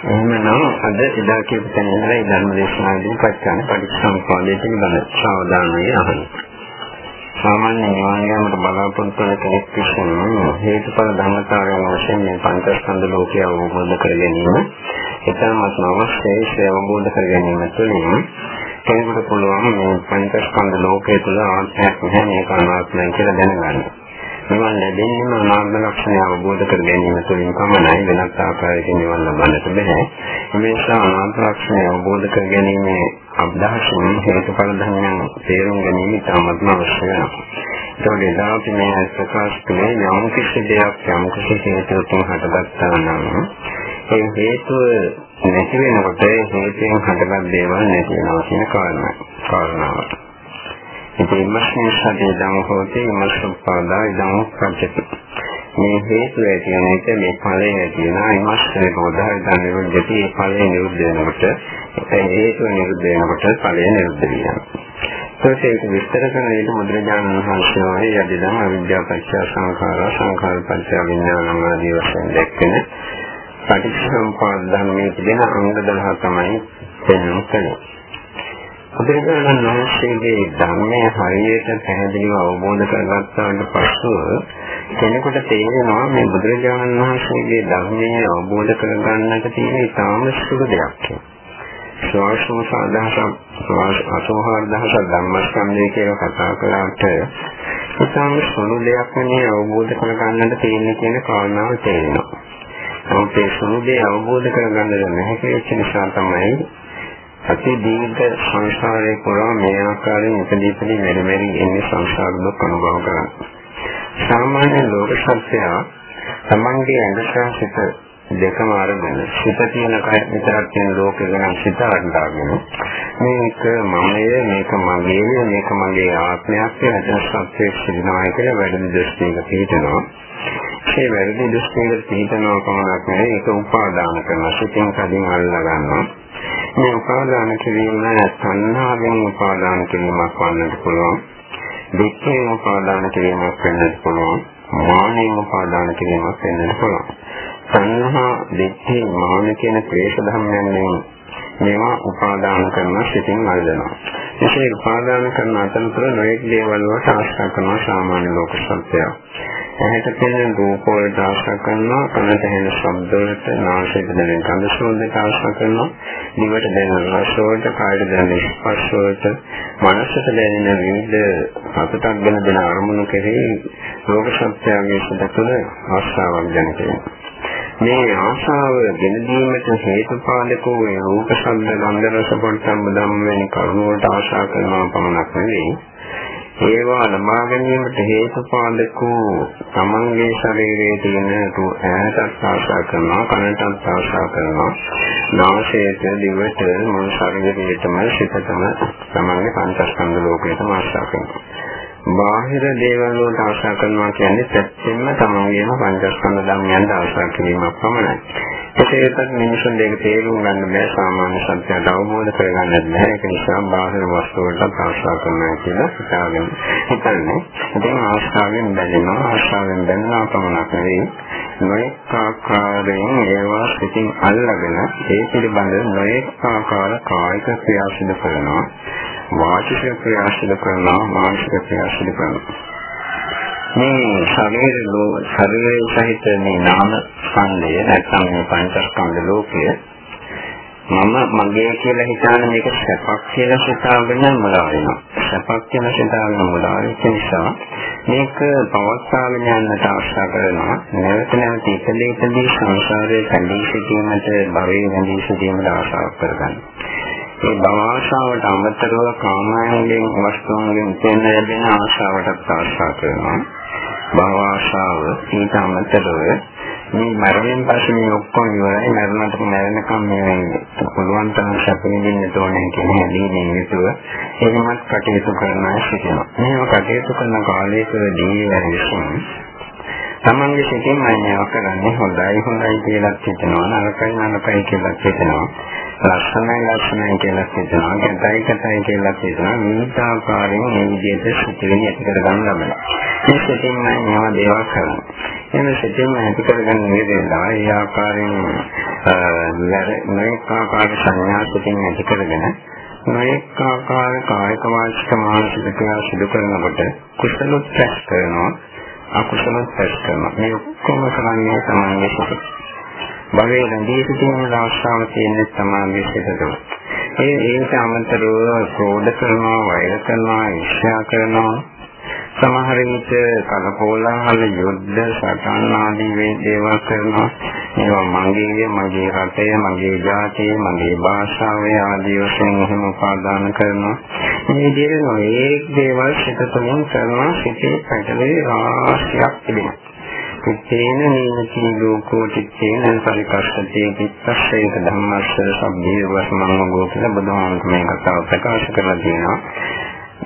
එහෙමනම් අද එදා කියපු තැන ඉඳලා ධර්ම දේශනාවේදී පච්චාන පරිසම්පාදයේ පිළිබඳ සාවධානයේ අහන්න. සාමාන්‍ය ඥානයකට බලාපොරොත්තු වෙන කෙනෙක් විසින් හේතුඵල ධර්මතාවයන් වශයෙන් මේ පංචස්කන්ධ ලෝකය අවබෝධ කර ගැනීම එතරම්වත් අවශ්‍යයි ඒ අවබෝධ කර ගැනීම තුළින් කෙනෙකුට පුළුවන් මේ පංචස්කන්ධ ලෝකය තුළ ආත්මයක් නැහැ මේක අනාත්මයි කියලා දැනගන්න. නිවන් ලැබෙන්නේම අනාත්ම ලක්ෂණය අවබෝධ කර ගැනීම තුළින් පමණයි වෙනත් ආකාරයකින් නිවන් ලබන්නට බෑ. මේ නිසා අනාත්ම ලක්ෂණය අවබෝධ කර ගැනීම අභ්‍යාසයෙන් හේතුඵල ධර්මයන් තේරුම් ගැනීම ඉතාමත්ම අවශ්‍ය වෙනවා. ඒකෝට එදා අපි මේ ප්‍රකාශ කළේ යම් කිසි දෙයක් යම් කිසි හේතුවකින් හටගත්තා නම් ඒ හේතුව නැති වෙනකොට ඒ හේතුවෙන් හටගත් දේවල් නැති වෙනවා කියන කාරණාව. ඉතින් ඉමස්මින් සතිය දම හොතේ ඉමස්සුපාදා ඉදම ප්‍රත්‍යක්ෂ මේ හේතු ඇති වෙන එක මේ ඵලය ඇති වෙනා ඉමස්සේ පොදායි දැන් නිරුද්ධති. ඒ ඵලය නිරුද්ධ වෙනකොට ඒ හේතුව නිරුද්ධ වෙනකොට ඵලය නිරුද්ධ වෙනවා. ඒක විස්තර කරන විට මුද්‍රඥාන වහන්සේ වගේ යදිදම අවිද්‍යාව පත්‍ය සංඛාර සංඛාර පත්‍ය විඥාන ආදී වශයෙන් දැක්කෙන පටිච්චසමුප්පාද ධර්මයේ තිබෙන අංග 10 තමයි පෙන්වන්නේ බුදුරජාණන් වහන්සේගේ ධර්මය හරියට පැහැදිලිව අවබෝධ කරගත්තාට පස්සෙ කෙනෙකුට තේරෙනවා මේ බුදුරජාණන් වහන්සේගේ ධර්මය අවබෝධ කරගන්නට තියෙන ඉතාම සුළු දෙයක් කියලා. ශ්වාසෝ සාධාසක් අසෝහාර දහසක් ධම්මස්කන්ධය කියලා කතා කළාට ඉතාම සුළු දෙයක් නෙවෙයි අවබෝධ කරගන්නට තියෙන කියන කාරණාව තේරෙනවා. නමුත් ඒ සුළු දේ අවබෝධ කරගන්න නැහැ කියන නිසා තමයි අති දීර්ඝ සංසාරයේ පුරා මේ ආකාරයෙන් ඉපදී ඉපදී මෙරි මෙරි එන්නේ සංසාර දුක් අනුභව කරන්නේ. සාමාන්‍ය ලෝක සත්‍යය තමන්ගේ ඇඟ සිත දෙකම අරගෙන සිත තියෙන කය විතරක් තියෙන ලෝකෙ ගැන සිත අරගෙන මේක මමය මේක මගේ මේක මගේ ආත්මයක් කියලා සත්‍යයේ සිනාය කියලා වැඩි දෘෂ්ටියක පිටනවා. ඒ වැඩි දෘෂ්ටියක පිටනවා කොහොමද කියන්නේ ඒක උපාදාන කරන සිතින් කලින් අල්ලා ගන්නවා. මේ උපාදාන කිරීම සංහාවෙන් උපාදාන කිරීමක් වන්නට පුළුවන්. දුක්ඛයෙන් උපාදාන කිරීමක් වෙන්නත් පුළුවන්. මානෙන් උපාදාන කිරීමක් වෙන්නත් පුළුවන්. සංහා දෙක්ඛේ මාන කියන ක්ලේශ ධර්මයන් මේවා උපාදාන කරන සිතින් අල්ලනවා. එසේ උපාදාන කරන අතරතුර නොයෙක් දේවල් වලට ආශ්‍රය කරන සාමාන්‍ය ලෝක සත්‍යය. ඇහැට පෙනෙන රූප වලට ආශා කරනවා කනට ඇහෙන ශබ්ද වලට නාසයට දැනෙන ගඳ සුවඳට ආශා කරනවා දිවට දැනෙන රස වලට කායට දැනෙන ස්පර්ශ වලට මනසට දැනෙන විවිධ සතුටක් ගැන දෙන අරමුණු කෙරෙහි රෝග සත්‍යයේ සිට තුළ ආශාවක් ජනිත මේ ආශාව ගෙන දීමට හේතුපාදක වූ රූප ශබ්ද ගන්ධ රස පොට්ටම්බ ධම්ම වැනි කරුණු වලට ආශා කරනවා පමණක් නෙවෙයි. ඒවා ලබා ගැනීමට හේතුපාදක වූ තමන්ගේ ශරීරයේ තියෙන ඈතත් ආශා කරනවා කනටත් ආශා කරනවා. නාසයට දිවට මුළු ශරීරයටම සිතටම තමන්ගේ පංචස්කන්ධ ලෝකයටම ආශා කරනවා. බාහිර දේවල් වලට ආශා කරනවා කියන්නේ පැත්තෙන්ම තමන්ගේම පංචස්කන්ධ ධර්මයන්ට ආශා කිරීමක් පමණයි. ඒකත් මිනිසුන් දෙක තේරුම් ගන්න බෑ සාමාන්‍ය සත්‍යයට අවබෝධ කරගන්නත් බෑ. ඒක නිසා බාහිර වස්තු වලට ආශා කරනවා කියලා හිතාගෙන හිතන්නේ. ඉතින් ආශාවෙන් බැඳෙනවා. ආශාවෙන් බැඳෙනවා පමණක් නෙවෙයි. නොඑක ආකාරයෙන් ඒවා සිතින් අල්ලගෙන ඒ පිළිබඳ නොඑක ආකාර කායික ක්‍රියා සිදු කරනවා. වාචික ක්‍රියා සිදු කරනවා මානසික ක්‍රියා සිදු කරනවා මේ ශරීර ලෝ ශරීරයේ සහිත මේ නාම ස්කන්ධය නැත්නම් මේ පංචස්කන්ධ ලෝකය මම මගේ කියලා හිතාන මේක සැපක් කියලා හිතාගෙන මුලා වෙනවා. සැපක් කියලා හිතාගෙන මුලා වෙච්ච නිසා මේක පවත්වාගෙන යන්නට අවශ්‍ය කරනවා. නැවත නැවත ඉපදී ඉපදී සංසාරයේ කැඳී සිටීමට භවයේ කැඳී සිටීමට ආශාවක් කරගන්න. ඒ භව ආශාවට අමතරව කාමයන්ගෙන් වස්තුන්ගෙන් තෙන්න ලැබෙන ආශාවටත් ආශා කරනවා. භව ආශාව ඊට අමතරව මේ මරණයෙන් පස්සේ මේ ඔක්කොම ඉවරයි මරණයට මැරෙනකම් මේ පුළුවන් තරම් සැප විඳින්න ඕනේ කියන හැදීනේ යුතුව එහෙමත් කටයුතු කරන අය සිටිනවා. මේව කටයුතු කරන කාලයකදී විශ්වාස තමන්ගේ සිතින් අයිනව කරන්නේ හොඳයි හොඳයි කියලා හිතනවා නරකයි නරකයි කියලා හිතනවා ලක්ෂණයි ලක්ෂණයි කියලා හිතනවා ගැටයි ගැටයි කියලා හිතනවා මේ ආකාරයෙන් මේ විදිහට සිතිවිලි ඇති කරගන්න ලබනවා. මේ සිතින් අයිනව දේවල් කරනවා. එන සිතින් ඇති කරගන්න මේ දේවල් ඒ ආකාරයෙන් මේක ආකාර සංඥාසිතින් ඇති කරගෙන මේක ආකාර කායික වාචික මානසික ක්‍රියා සිදු කරනකොට කුසලොත් රැස් කරනවා. අකුසලොත් රැස් කරනවා. මේ ඔක්කොම කරන්නේ සමානයේ සිට භවයේ රැඳී සිටීමේ අවස්ථාව තියෙන සමානයේ සිටද ඒ ඒකට අමතරව ක්‍රෝධ කරනවා වෛර කරනවා ඊර්ෂ්‍යා කරනවා. සමහර විට කලකෝලහල යුද්ධ සටන් ආදී වේ දේවල් කරනවා. ඒවා මගේ මගේ රටේ මගේ ජාතිය මගේ භාෂාව ආදී වශයෙන් එහෙම උපාදාන කරනවා. මේ විදිහට නොඒක් දේවල් සිත තුළින් කරනවා. සිතේ පැටලෙවි රාශියක් තිබෙනවා. චිත්තේන නීති ලෝකෝ චිත්තේන පරිකස්සතේ පිටස්සේක ධම්මස්ස සබ්බේ වස්මං ගෝකල බුදුහාමුදුරුවෝ මේ කතාව ප්‍රකාශ කරලා තියෙනවා.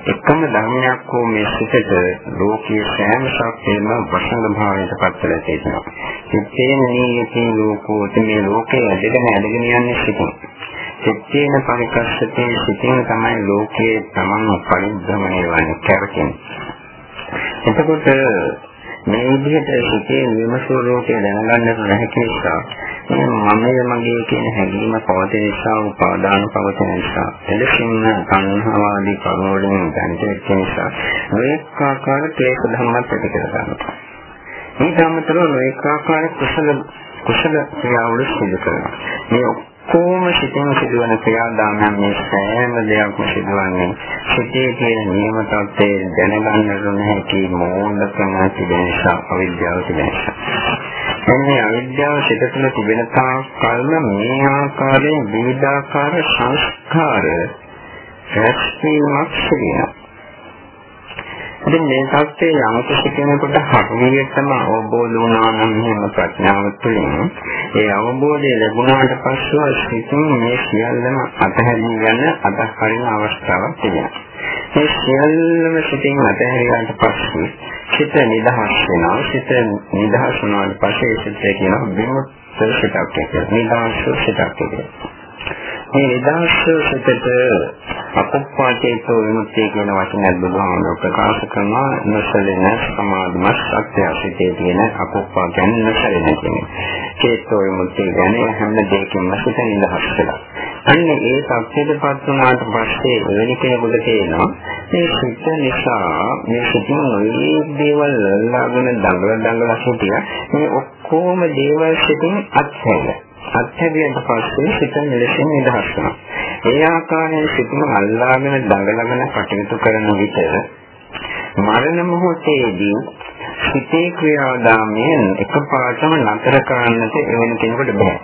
එකම ධර්මයක් හෝ මේ සිතට ලෝකයේ සෑම ශක්තියම වසඟ භාවයට පත් වෙලා තියෙනවා. සිත්තේන නීයති ලෝකෝ මේ ලෝකයේ ඇදගෙන ඇදගෙන යන්නේ සිතින්. සිත්තේන පරිකස්සතේ සිතින් තමයි ලෝකයේ තමන් පරිද්දමණය වන්නේ කරකින්. එතකොට මේ විදිහට සිතේ නියම ස්වરૂපය දැනගන්නට නැහැ නිසා මමයේ මගේ කියන හැඟීම පවතින නිසා උපාදාන පවතින නිසා එලෙසින්ම සංහවාදී කරුණවලින් දැනෙච්ච නිසා මේක ආකාර ක්ලේශ ධර්මات ඇති කර ගන්නවා. මේ ධර්මතර මේක ආකාර කුසල කුසල ක්‍රියාවල සිදු කරනවා. මේ ඔක්කොම සිතින් සිදුවන ක්‍රියාදාමයන් මේ සෑම දෙයක්ම සිදුවන්නේ සිතේ තියෙන නියම තත්ත්වයේ දැනගන්නට නොහැකි මෝඩකම තිබෙන නිසා අවිද්‍යාව තිබෙන නිසා. එන්නේ අවිද්‍යාව සිත තුළ තිබෙන තාක් කල්ම මේ ආකාරයෙන් විවිධාකාර සංස්කාර රැස්වීමක් සිදුවෙනවා. ඉතින් මේ தත්ත්වයේ යම් කිසි කෙනෙකුට හරියටම අවබෝධ වුණා නම් එහෙම ප්‍රඥාව තුළින් ඒ අවබෝධය ලැබුණාට පස්සෙ සිතින් මේ සියල්ලම අතහැරී යන අතහරින අවස්ථාවක් තියෙනවා. මේ සියල්ලම සිතින් අතහැරියාට පස්සේ සිත නිදහස් වෙනවා. සිත නිදහස් වුණාට පස්සේ සිතේ කියන විමුක්ත සිතක් කියලා. නිදහස් සිතක් කියලා. මේ නිදහස් සිතට අපොප්පාචේතෝ විමුක්තිය කියන වචනයත් බුදුහාමුදුරුවෝ ප්‍රකාශ කරනවා නොසලෙන සමාධිමත් සත්‍යසිතේ තියෙන අපොප්පා කියන්නේ නොසලෙන කියන්නේ. චේතෝ විමුක්තිය කියන්නේ හැම දෙයකින්ම සිත නිදහස් වෙලා. අන්න ඒ සත්‍යයටපත් වුණාට පස්සේ වෙන කෙනෙකුට තේනවා මේ සිත නිසා මේ සිතින් ඔය දේවල් ලල්ලාගෙන දඟල දඟල හිටියා මේ ඔක්කොම දේවල් සිතින් අත්හැරලා අත්හැරියට පස්සේ සිත මෙලෙසින් නිදහස් වෙනවා. ඒ ආකාරයෙන් සිතම අල්ලාගෙන දඟලගෙන කටයුතු කරන විට මරණ මොහොතේදී සිතේ ක්‍රියාදාමයෙන් එකපාරටම නතර කරන්නට එවැනි කෙනෙකුට බෑ.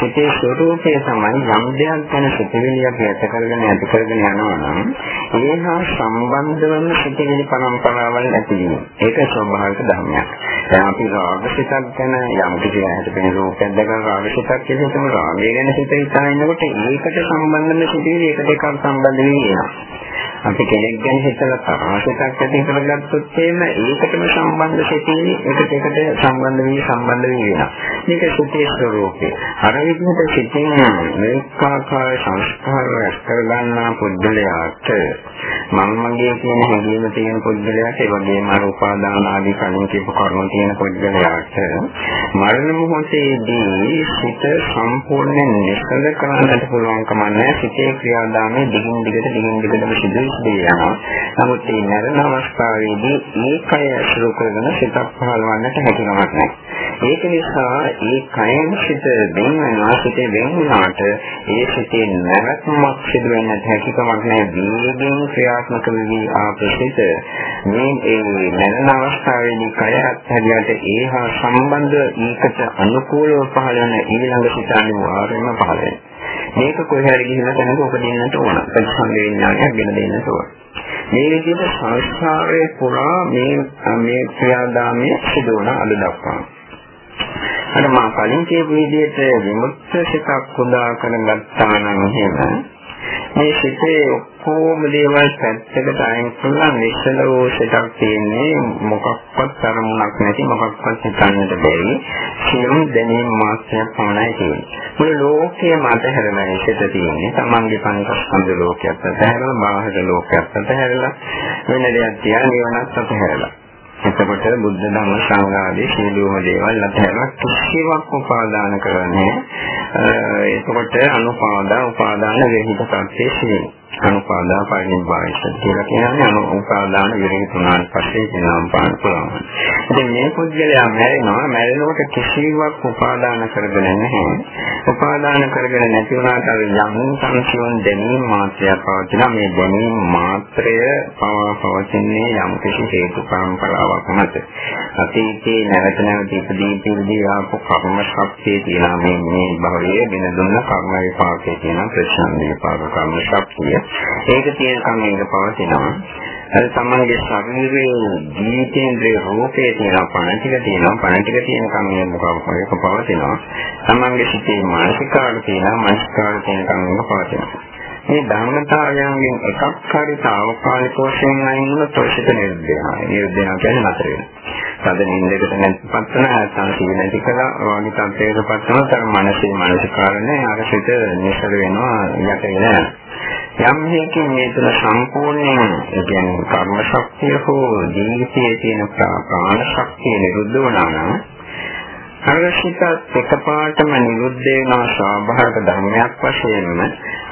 සිතේ ස්වરૂපය තමයි යම් දෙයක් ගැන සිතවිලියක් ඇති කරගෙන ඇති කරගෙන යනවා නම් ඒ හා සම්බන්ධ වන සිතවිලි පරම්පරාවල් ඇති වෙනවා. ඒක ස්වභාවික ධර්මයක්. දැන් අපි රාග සිතක් ගැන යම් කිසි ඇහැට පෙනෙන රූපයක් දැකලා රාග සිතක් කියලා හිතමු. රාගය ගැන හිත හිතා ඉන්නකොට ඒකට සම්බන්ධ වෙන සිතවිලි එකට එකක් සම්බන්ධ වෙනවා. අපි කෙනෙක් ගැන හිතලා තරහසටක් ඇති කරගත්තොත් එහෙම ඒකටම සම්බන්ධ සිටිනේ එකට එකට සම්බන්ධ වී සම්බන්ධ වී වෙනවා. මේක සුතේ ස්වરૂපේ. අර විදිහට සිටින මේකාකාර සංස්කාර රැස් කරගන්නා පුද්ගලයාට මම මගේ කියන හැඟීම තියෙන පුද්ගලයාට ඒ වගේම අර උපාදාන ආදී කලින් කියපු කර්ම තියෙන පුද්ගලයාට මරණ මොහොතේදී සිත සම්පූර්ණයෙන් නිසල කරන්නට පුළුවන්කම නැහැ. සිතේ ක්‍රියාදාමයේ දිගින් දිගට දිගින් දිගටම සිදු යනවා. නමුත් මේ මරණ අවස්ථාවේදී ඒකය අසුරු කරගෙන සිතක් පහළවන්නට හැකියාවක් නැහැ. ඒක නිසා ඒ කයෙන් සිත වෙන වෙනවා සිතේ වෙන වුණාට ඒ සිතේ නැවතුමක් සිදු වෙන්නට හැකියාවක් නැහැ. දීර්ඝයෙන් ක්‍රියාත්මක වෙවි ආපසිත මේ ඒ මරණ අවස්ථාවේදී කය අත්හැරියට ඒ හා සම්බන්ධ ඊකට අනුකූලව පහළ වෙන ඊළඟ සිත අනිවාර්යයෙන්ම පහළ වෙනවා. මේක කොහේ හරි ගිහිල්ලා තැනක උපදින්නට ඕන. ප්‍රතිසංග විඥානයක් ගෙන දෙන්නට ඕන. මේ විදිහට සංස්කාරයේ පුරා මේ මේ ක්‍රියාදාමයේ සිදු වන අද දක්වා. අර මා කලින් කියපු විදිහට විමුක්ත සිතක් උදා කරගත්තා නම් එහෙම මේ සිතේ ඔක්කොම දේවල් පැත්තකට අයින් කළා නිශ්චල වූ සිතක් තියෙන්නේ මොකක්වත් අරමුණක් නැති මොකක්වත් හිතන්නට බැරි සියුම් දැනීම් මාත්‍රයක් පමණයි තියෙන්නේ. මුළු ලෝකයේම අතහැරලා සිත තියෙන්නේ. තමන්ගේ පංචස්කන්ධ ලෝකයක් අතහැරලා බාහිර ලෝකයක් අතහැරලා වෙන දෙයක් තියා නිවනක් අතහැරලා. එතකොට බුද්ධ ධම්ම සංඝාදී සීලෝම දේවල් අතහැරලා කිසිවක් උපාදාන කරන්නේ. එතකොට අනුපාදා උපාදාන වේහිත ප්‍රත්‍යක්ෂේ අනුපාදා පරිනිබ්බායිස කියලා කියන්නේ අනු උපාදාන විරහිත උනාට පස්සේ කියනවා පාන පුළුවන්. ඉතින් මේ පුද්ගලයා මැරෙනවා මැරෙනකොට කිසිවක් උපාදාන කරගෙන නැහැ. උපාදාන කරගෙන නැති වුණාට අර යම් සංසියොන් දැනීම මාත්‍රයක් පවතින මේ දැනීම මාත්‍රය පවා පවතින්නේ යම් කිසි හේතු පරම්පරාවක් මත. අතීතේ නැවත නැවත ඉදදී ඉදදී ආපු කර්ම ශක්තිය තියෙනවා මේ මේ භවයේ වෙන දුන්න කර්ම විපාකයේ තියෙන ප්‍රශ්න විපාක කර්ම ශක්තිය. ඒක තියෙනකම් මේක පවතිනවා. අර තමන්ගේ ශරීරයේ ජීවිතේන්ද්‍රේ රූපේ තියෙන පණ ටික තියෙනවා පණ ටික තියෙනකම් මේ මොකක් ඒක පවතිනවා. තමන්ගේ සිතේ මානසිකාර තියෙනවා මානසිකාර තියෙනකම් මේක පවතිනවා. මේ ධර්මතාවයන්ගෙන් එකක් හරි తాවකාලික වශයෙන් අයින් වුණොත් ඔසිත නිර්දේනවා. නිර්දේනවා කියන්නේ නතර වෙනවා. තද නින්දකට නැතිපත් වෙන නැත්නම් සීල නැති කළා වාගේ තත්ත්වයකටපත් වෙනවා. තර මනසේ මානසික කාරණේ අර සිත නිසර වෙනවා යට වෙනවා. යම් හේකින් මේ තුන සම්පූර්ණයෙන් ඒ කියන්නේ කර්ම ශක්තිය හෝ ජීවිතයේ තියෙන ප්‍රාණ ශක්තිය නිරුද්ධ වුණා නම් අරසිත එකපාරටම නිරුද්ධ වෙන ස්වාභාවික ධර්මයක් වශයෙන්ම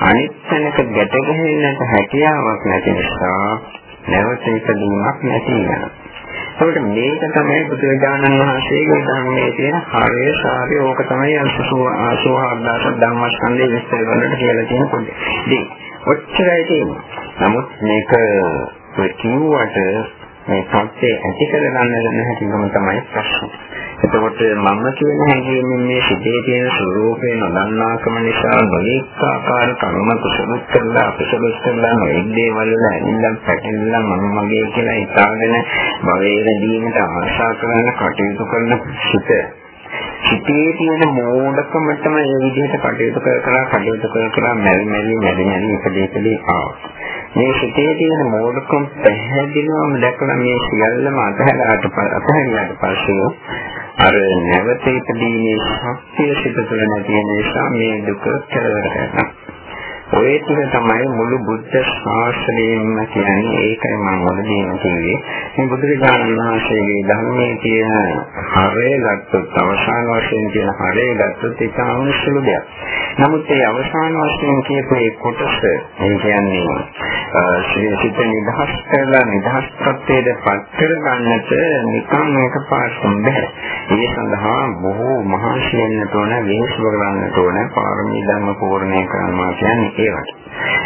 අනිත් තැනක ගැට ගැහෙන්නට හැකියාවක් නැති නිසා නැවත ඉදීමක් නැති වෙනවා. ඒකට මේක තමයි බුදුරජාණන් වහන්සේගේ ධර්මයේ තියෙන හරය සාරය ඕක තමයි අසෝහාදාස ධම්මස්කන්ධයේ විස්තර කරන්නට කියලා තියෙන පොඩි. ඉතින් ඔච්චරයි තියෙන්නේ. නමුත් මේක කිව්වට මේ සත්‍ය ඇති කරගන්න නැතිවම තමයි ප්‍රශ්නේ. එතකොට මම කියන හැඟීමෙන් මේ සිතේ තියෙන ස්වરૂපේ නොදන්නාකම නිසා නොලීක ආකාර කර්ම කුසලුත් කරලා අකුසලුත් කරලා නොඑක් දේවල් වල ඇනින්නම් පැටලලා මම මගේ කියලා හිතාගෙන භවයේ රැඳීමට ආශා කරන කටයුතු කරන සිත සිතේ තියෙන මෝඩකමටම ඒ විදිහට කටයුතු කර කර කටයුතු කර කර මැරි මැරි මැරි මැරි ඉපදෙකදී ආවා. මේ සිතේ තියෙන මෝඩකම් පැහැදිලිවම දැකලා මේ සියල්ලම අතහැරලාට අතහැරියාට පස්සේ අර නැවත ඉපදීමේ ශක්තිය සිත තුළ නැති නිසා මේ දුක කෙලවර කරනවා. ඔය ටික තමයි මුළු බුද්ධ ශාසනයෙම කියන්නේ ඒකයි මම මුලදීම කිව්වේ මේ බුදුරජාණන් වහන්සේගේ ධර්මයේ තියෙන හරය ගත්තොත් අවසාන වශයෙන් තියෙන හරය ගත්තොත් ඒක අවශ්‍යම දෙයක්. නමුත් ඒ අවසාන වශයෙන් කියපු ඒ කොටස ඒ කියන්නේ සිත නිදහස් කරලා නිදහස් තත්ත්වයට පත් කර ගන්නට නිකන් එකපාරටම බෑ. ඒ සඳහා බොහෝ මහන්සි වෙන්න ඕන, වෙනස් කරගන්න ඕන, පාරමී ධර්ම පූර්ණේ කරනවා කියන්නේ ඒවට.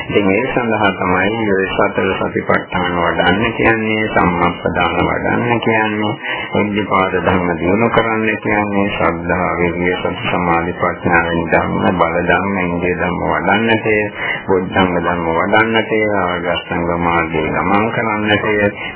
ඉතින් ඒ සඳහා තමයි ඔය සතර සතිපට්ඨාන වඩන්න කියන්නේ සම්මප්පදාන වඩන්න කියන්නේ ඉන්දිපාද ධර්ම දිනු කරන්න කියන්නේ ශ්‍රද්ධා විරිය සති සමාධි ප්‍රඥා වෙන ධර්ම බල ධර්ම ඉන්දිය ධර්ම වඩන්නට බුද්ධංග ධර්ම වඩන්නට ආගස්තංග මාර්ගයේ ගමන් කරන්නට.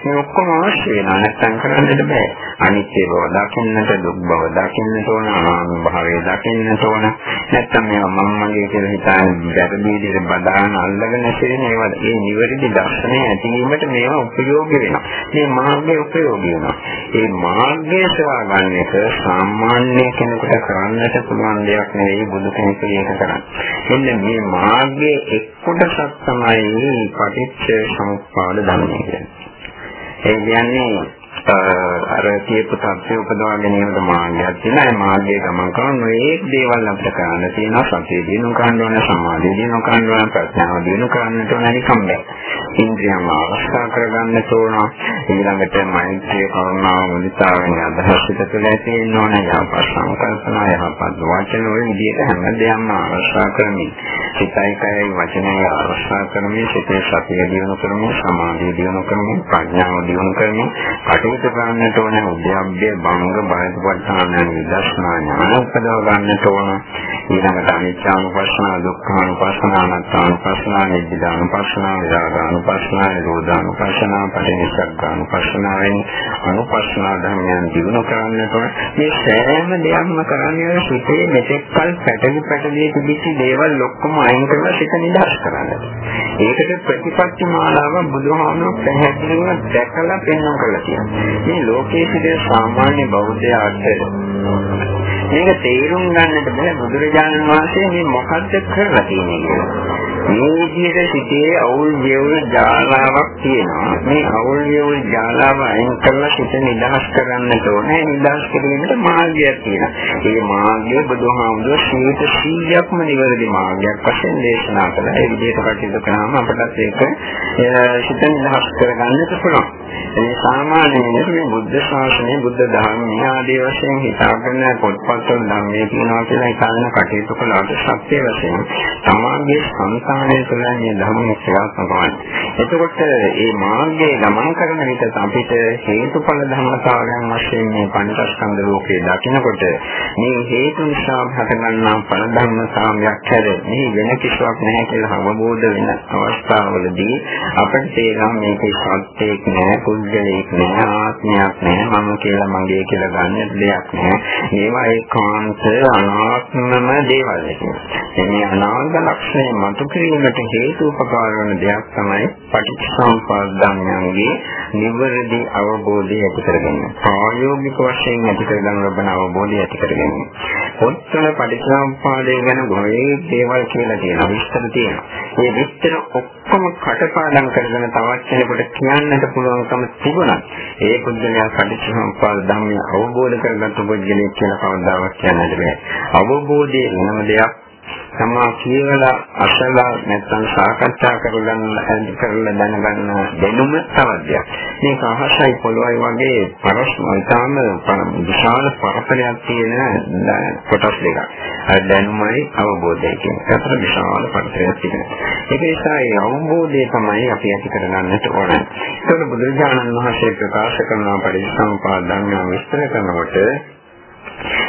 මේ ඔක්කොම අවශ්‍ය වෙනවා. නැත්නම් කරන්නට බෑ. අනිත්‍ය බව දකින්නට දුක් බව දකින්නට ඕන අනාත්ම භාවය දකින්නට ඕන. නැත්නම් මේවා මම මගේ කියලා හිතාගෙන වැරදි විදිහට බදාන අල්ලගෙන සිටින ඒවා ඒ නිවැරදි දර්ශනය ඇතිවීමට මේවා උපයෝගී වෙනවා. මේ මාර්ගය උපයෝගී වෙනවා. මේ මාර්ගය සවා ගන්න එක සාමාන්‍ය කෙනෙකුට කරන්නට පුළුවන් දෙයක් නෙවෙයි බුදු කෙනෙක් ඒක කරන්නේ. මෙන්න මේ මාර්ගයේ එක් කොටසක් තමයි පටිච්ච සමුප්පාද ධර්මය කියන්නේ. ඒ කියන්නේ අර කියපු තත්ත්වය උපදවා ගැනීමට මාර්ගයක් තියෙනවා. ඒ මාර්ගයේ ගමන් කරන මේ දේවල් අපිට කරන්න තියෙනවා. සතිය දිනු කරන්න ඕන, සමාධිය දිනු කරන්න ඕන, ප්‍රඥාව දිනු කරන්නට ඕන නිකම් බෑ. ඉන්ද්‍රියම ආරක්ෂා කරගන්න ඕන. ඊළඟට මෛත්‍රිය, කරුණාව, මුදිතාව වැනි අදහස් පිට තුළ ඇති වෙන්න ඕන. යහපත් සංකල්පනා, යහපත් වචන වලින් විදියට හැමදේම ආරක්ෂා කරමින්, සිතයි කයයි වචනය ආරක්ෂා කරමින්, සිතේ සතිය දිනු කරමින්, සමාධිය දිනු කරමින්, ප්‍රඥාව දිනු කරමින්, කටයුතු අවබෝධ කරගන්නට ඕන උද්‍යප්පය බංග බයපවත්තාන විදර්ශනා ඥාන උපදව ගන්නට ඕන ඊළඟට අනිත්‍යානුපස්සන දුක්ඛානුපස්සන අනාත්මානුපස්සන නිබ්බිදානුපස්සන විරාගානුපස්සන නිරෝධානුපස්සන පටිනිස්සග්ගානුපස්සන වෙන අනුපස්සන ධර්මයන් දිනු කරන්නට ඕන මේ සෑම දෙයක්ම කරන්නේ සිතේ මෙතෙක්කල් පැටලි පැටලි තිබිච්ච දේවල් ඔක්කොම අයින් කරලා සිත නිදහස් කරන්න. ඒකට ප්‍රතිපත්ති මාලාව බුදුහාමුදුරුවෝ පැහැදිලිව දැකලා පෙන්වන්න කරලා තියෙනවා. මේ ලෝකයේ සිට සාමාන්‍ය බෞද්ධයාට මේක තේරුම් ගන්නට බෑ බුදුරජාණන් වහන්සේ මේ මොකද්ද කරලා තියෙන්නේ කියලා. මේ විදිහට සිටේ අවුල් වේවුල් ජාලාවක් තියෙනවා. මේ අවුල් වේවුල් ජාලාව අයින් කරලා සිත නිදහස් කරන්නට ඕනේ. නිදහස් කිරීමට මාර්ගයක් තියෙනවා. මේ මාර්ගය බුදුහාමුදුරුවෝ සීත 100ක්ම නිවැරදි මාර්ගයක් වශයෙන් දේශනා කළා. ඒ විදිහට කටයුතු කරාම අපටත් ඒක සිත නිදහස් කරගන්නට පුළුවන්. මේ සාමාන්‍යයෙන් මේ බුද්ධ ශාසනය බුද්ධ ධර්මය ආදී වශයෙන් හිතාගෙන පොත්පත්වල ධර්මයේ කියනවා කියලා හිතාගෙන කටයුතු කළාට සත්‍ය වශයෙන් සමාජයේ සංසාරයේ තුළ මේ ධර්මයේ ක්‍රියාත්මක වන්නේ. එතකොට මේ මාර්ගයේ ගමන් කරන විට අපිට හේතුඵල ධර්මතාවයන් වශයෙන් මේ පංචස්කන්ධ ලෝකේ දකිනකොට මේ හේතු නිසා හටගන්නා ඵල ධර්මතාවයක් හැර මේ වෙන කිසිවක් නැහැ කියලා අවබෝධ වෙන අවස්ථාවවලදී අපිට තේරෙනවා මේකේ සත්‍යයක් නෑ පුද්ගලයෙක් නෑ ආත්මයක් නෑ මම කියලා මගේ කියලා ගන්න දෙයක් නෑ මේවා ඒකාන්ත අනාත්මම දේවල් මේ අනාත්ම ලක්ෂණය මතු කිරීමට හේතු උපකාර වන දෙයක් තමයි පටිච්චසමුප්පාද ධර්මයන්ගේ නිවැරදි අවබෝධය ඇති කරගන්න. ප්‍රායෝගික වශයෙන් ඇති කරගන්න ලබන අවබෝධය ඇති කරගන්න. පොත්වල පටිච්චසමුප්පාදය ගැන ගොඩේ දේවල් කියලා තියෙනවා. විස්තර තියෙනවා. මේ විස්තර ඔක්කොම කටපාඩම් කරගෙන තවත් කෙනෙකුට කියන්නට පුළුවන්කම තිබුණා. ඒ පුද්ගලයා පටිච්චසමුප්පාද ධර්මය අවබෝධ කරගත්තු පුද්ගලයෙක් කියලා කවදාවත් කියන්නට බෑ. අවබෝධයේ වෙනම දෙයක් තමා කියලා අසලා නැත්නම් සාකච්ඡා කරගන්න කරලා දැනගන්න දැනුම තවදයක්. මේක අහසයි පොළොවයි වගේ පරස්පරතාවම විශාල පරතරයක් තියෙන කොටස් දෙකක්. අර දැනුමයි අවබෝධය කියන අතර විශාල පරතරයක් තියෙනවා. ඒක නිසා ඒ අවබෝධය තමයි අපි ඇති කරගන්නට ඕන. ඒකට බුදුරජාණන් වහන්සේ ප්‍රකාශ කරන පරිසම්පාද ධර්ම විස්තර කරනකොට